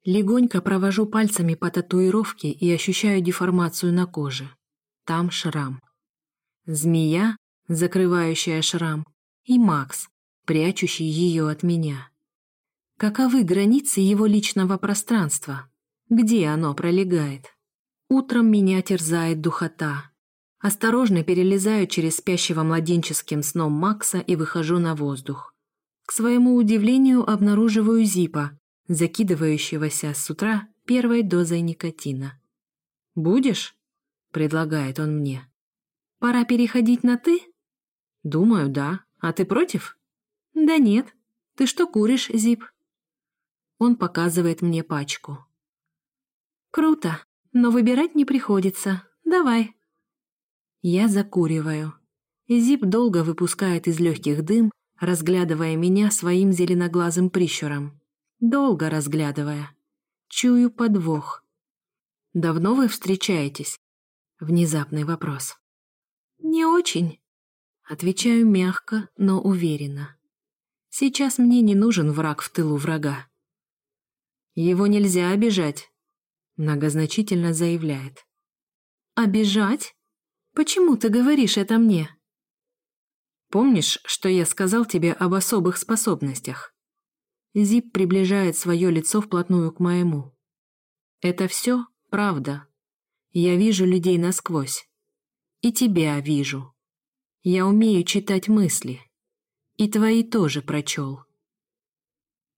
[SPEAKER 1] Легонько провожу пальцами по татуировке и ощущаю деформацию на коже. Там шрам. Змея, закрывающая шрам, и Макс, прячущий ее от меня. Каковы границы его личного пространства? Где оно пролегает? Утром меня терзает духота, Осторожно перелезаю через спящего младенческим сном Макса и выхожу на воздух. К своему удивлению обнаруживаю Зипа, закидывающегося с утра первой дозой никотина. «Будешь?» — предлагает он мне. «Пора переходить на «ты»?» «Думаю, да. А ты против?» «Да нет. Ты что куришь, Зип?» Он показывает мне пачку. «Круто, но выбирать не приходится. Давай». Я закуриваю. Зип долго выпускает из легких дым, разглядывая меня своим зеленоглазым прищуром. Долго разглядывая. Чую подвох. «Давно вы встречаетесь?» Внезапный вопрос. «Не очень». Отвечаю мягко, но уверенно. Сейчас мне не нужен враг в тылу врага. «Его нельзя обижать», — многозначительно заявляет. «Обижать?» Почему ты говоришь это мне? Помнишь, что я сказал тебе об особых способностях? Зип приближает свое лицо вплотную к моему. Это все правда. Я вижу людей насквозь. И тебя вижу. Я умею читать мысли. И твои тоже прочел.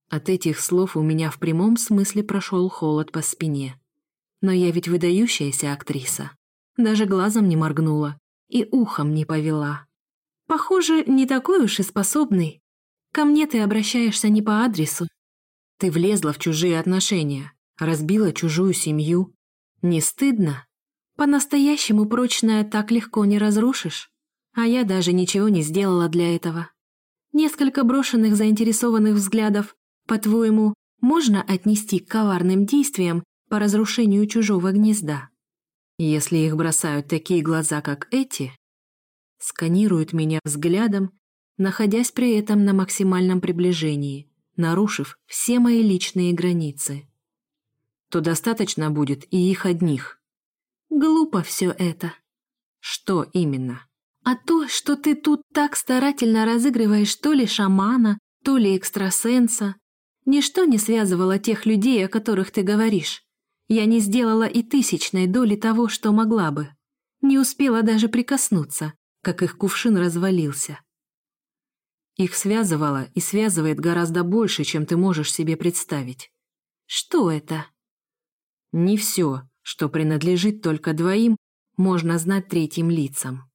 [SPEAKER 1] От этих слов у меня в прямом смысле прошел холод по спине. Но я ведь выдающаяся актриса. Даже глазом не моргнула и ухом не повела. Похоже, не такой уж и способный. Ко мне ты обращаешься не по адресу. Ты влезла в чужие отношения, разбила чужую семью. Не стыдно? По-настоящему прочное так легко не разрушишь. А я даже ничего не сделала для этого. Несколько брошенных заинтересованных взглядов, по-твоему, можно отнести к коварным действиям по разрушению чужого гнезда? Если их бросают такие глаза, как эти, сканируют меня взглядом, находясь при этом на максимальном приближении, нарушив все мои личные границы, то достаточно будет и их одних. Глупо все это. Что именно? А то, что ты тут так старательно разыгрываешь то ли шамана, то ли экстрасенса, ничто не связывало тех людей, о которых ты говоришь. Я не сделала и тысячной доли того, что могла бы. Не успела даже прикоснуться, как их кувшин развалился. Их связывало и связывает гораздо больше, чем ты можешь себе представить. Что это? Не все, что принадлежит только двоим, можно знать третьим лицам.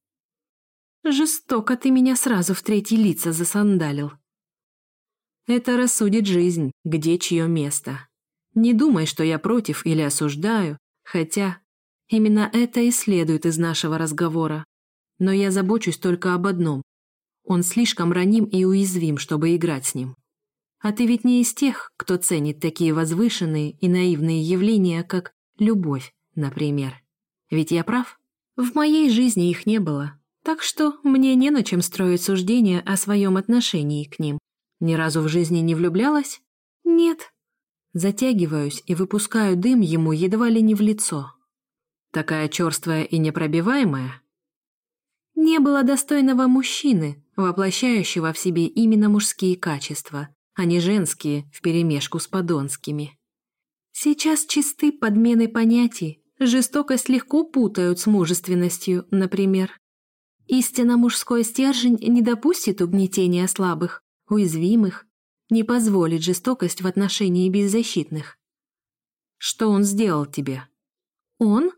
[SPEAKER 1] Жестоко ты меня сразу в третьи лица засандалил.
[SPEAKER 2] Это рассудит жизнь, где чье место. Не думай, что я против или осуждаю, хотя именно это и следует из нашего разговора. Но я забочусь только об одном. Он слишком раним и уязвим, чтобы играть с ним. А ты ведь не из тех, кто ценит такие возвышенные и наивные явления, как любовь, например. Ведь я прав? В моей жизни их не было, так что мне не на чем строить суждения о своем отношении к ним. Ни разу в жизни не влюблялась? Нет. Затягиваюсь и выпускаю дым ему едва ли не в лицо. Такая черствая и непробиваемая? Не было достойного мужчины, воплощающего в себе именно мужские качества, а не женские вперемешку с подонскими. Сейчас чисты подмены понятий, жестокость легко путают с мужественностью, например. Истинно мужской стержень не допустит угнетения слабых, уязвимых, не позволит жестокость в отношении беззащитных. Что он сделал тебе? Он?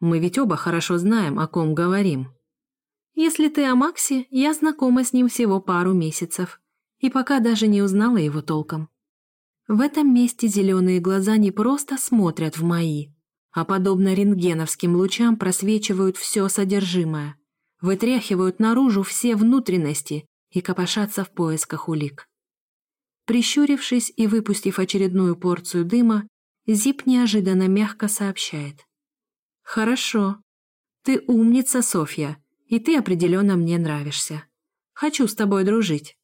[SPEAKER 2] Мы ведь оба хорошо знаем, о ком говорим. Если ты о Максе, я знакома с ним всего пару месяцев, и пока даже не узнала его толком. В этом месте зеленые глаза не просто смотрят в мои, а подобно рентгеновским лучам просвечивают все содержимое, вытряхивают наружу все внутренности и копошатся в поисках улик. Прищурившись и выпустив очередную порцию дыма, Зип неожиданно мягко сообщает. «Хорошо. Ты умница, Софья и ты определенно мне нравишься. Хочу с тобой дружить.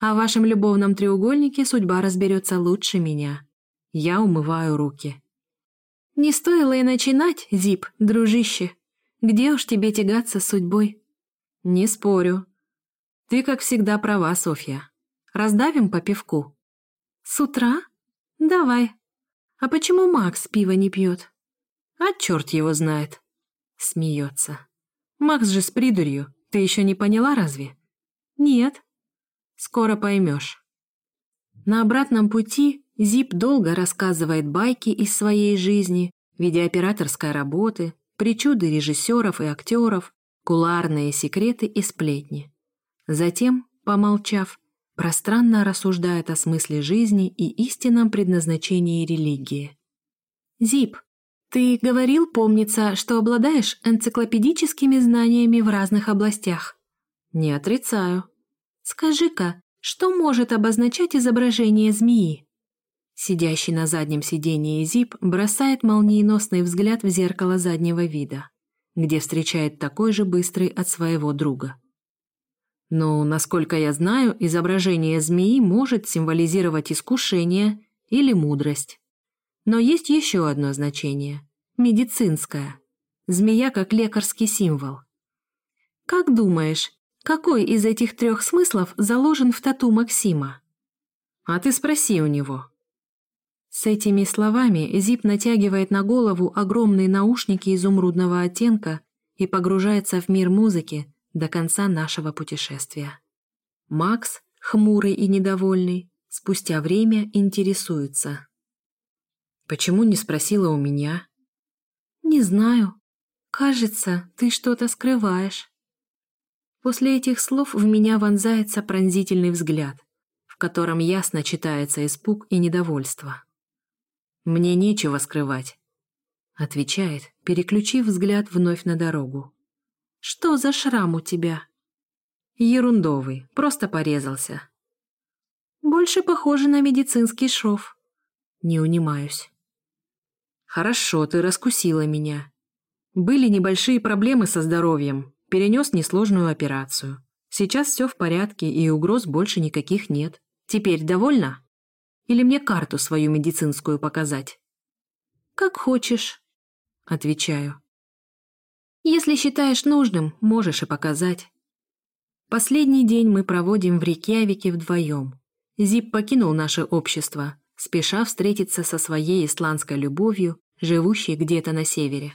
[SPEAKER 2] В вашем любовном треугольнике судьба разберется лучше меня. Я умываю руки. Не стоило и начинать, Зип, дружище. Где уж тебе тягаться с судьбой? Не спорю. Ты, как всегда, права, Софья. Раздавим по пивку. С утра? Давай. А почему Макс пиво не пьет? А черт его знает. Смеется. Макс же с придурью, ты еще не поняла разве? Нет. Скоро поймешь. На обратном пути Зип долго рассказывает байки из своей жизни, видеооператорской работы, причуды режиссеров и актеров, куларные секреты и сплетни. Затем, помолчав, пространно рассуждает о смысле жизни и истинном предназначении религии. «Зип, ты говорил, помнится, что обладаешь энциклопедическими знаниями в разных областях. Не отрицаю. Скажи-ка, что может обозначать изображение змеи? Сидящий на заднем сидении Зип бросает молниеносный взгляд в зеркало заднего вида, где встречает такой же быстрый от своего друга. Но, насколько я знаю, изображение змеи может символизировать искушение или мудрость. Но есть еще одно значение – медицинское. Змея как лекарский символ. Как думаешь, какой из этих трех смыслов заложен в тату Максима? А ты спроси у него. С этими словами Зип натягивает на голову огромные наушники изумрудного оттенка и погружается в мир музыки до конца нашего путешествия. Макс, хмурый и недовольный, спустя время интересуется. Почему не спросила у меня? Не знаю. Кажется, ты что-то скрываешь. После этих слов в меня вонзается пронзительный взгляд, в котором ясно читается испуг и недовольство. «Мне нечего скрывать», — отвечает, переключив взгляд вновь на дорогу. «Что за шрам у тебя?» «Ерундовый, просто порезался». «Больше похоже на медицинский шов». Не унимаюсь. «Хорошо, ты раскусила меня. Были небольшие проблемы со здоровьем, перенес несложную операцию. Сейчас все в порядке и угроз больше никаких нет. Теперь довольна? Или мне карту свою медицинскую показать?» «Как хочешь», — отвечаю. «Если считаешь нужным, можешь и показать». Последний день мы проводим в Рейкьявике вдвоем. Зип покинул наше общество, спеша встретиться со своей исландской любовью, живущей где-то на севере.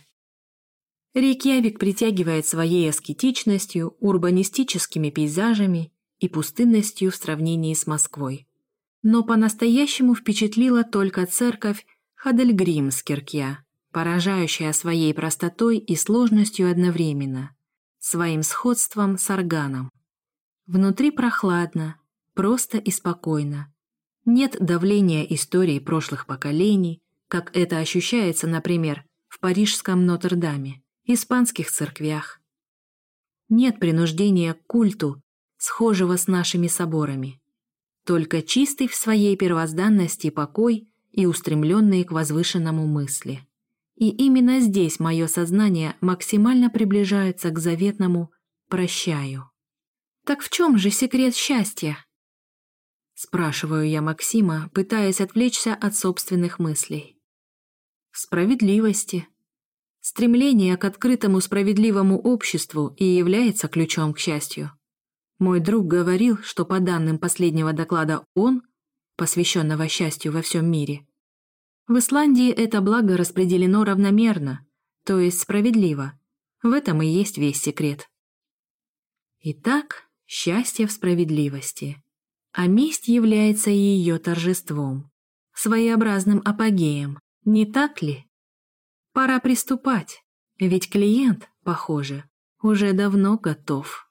[SPEAKER 2] Рейкьявик притягивает своей аскетичностью, урбанистическими пейзажами и пустынностью в сравнении с Москвой. Но по-настоящему впечатлила только церковь Хадельгримскиркья, поражающая своей простотой и сложностью одновременно, своим сходством с органом. Внутри прохладно,
[SPEAKER 1] просто и спокойно. Нет давления истории прошлых поколений, как это ощущается, например, в парижском Нотр-Даме, испанских церквях. Нет принуждения к культу, схожего с нашими соборами. Только чистый в своей первозданности покой и устремленные к возвышенному мысли. И именно здесь мое сознание максимально приближается к заветному «прощаю». Так в чем же секрет счастья? Спрашиваю я Максима, пытаясь отвлечься от собственных мыслей. Справедливости. Стремление к открытому справедливому обществу и является ключом к счастью. Мой друг говорил, что по данным последнего доклада он, посвященного счастью во всем мире, в Исландии это благо распределено равномерно, то есть справедливо. В этом и есть весь секрет. Итак, счастье в справедливости. А месть является ее торжеством, своеобразным апогеем, не так ли? Пора приступать, ведь клиент, похоже, уже давно готов.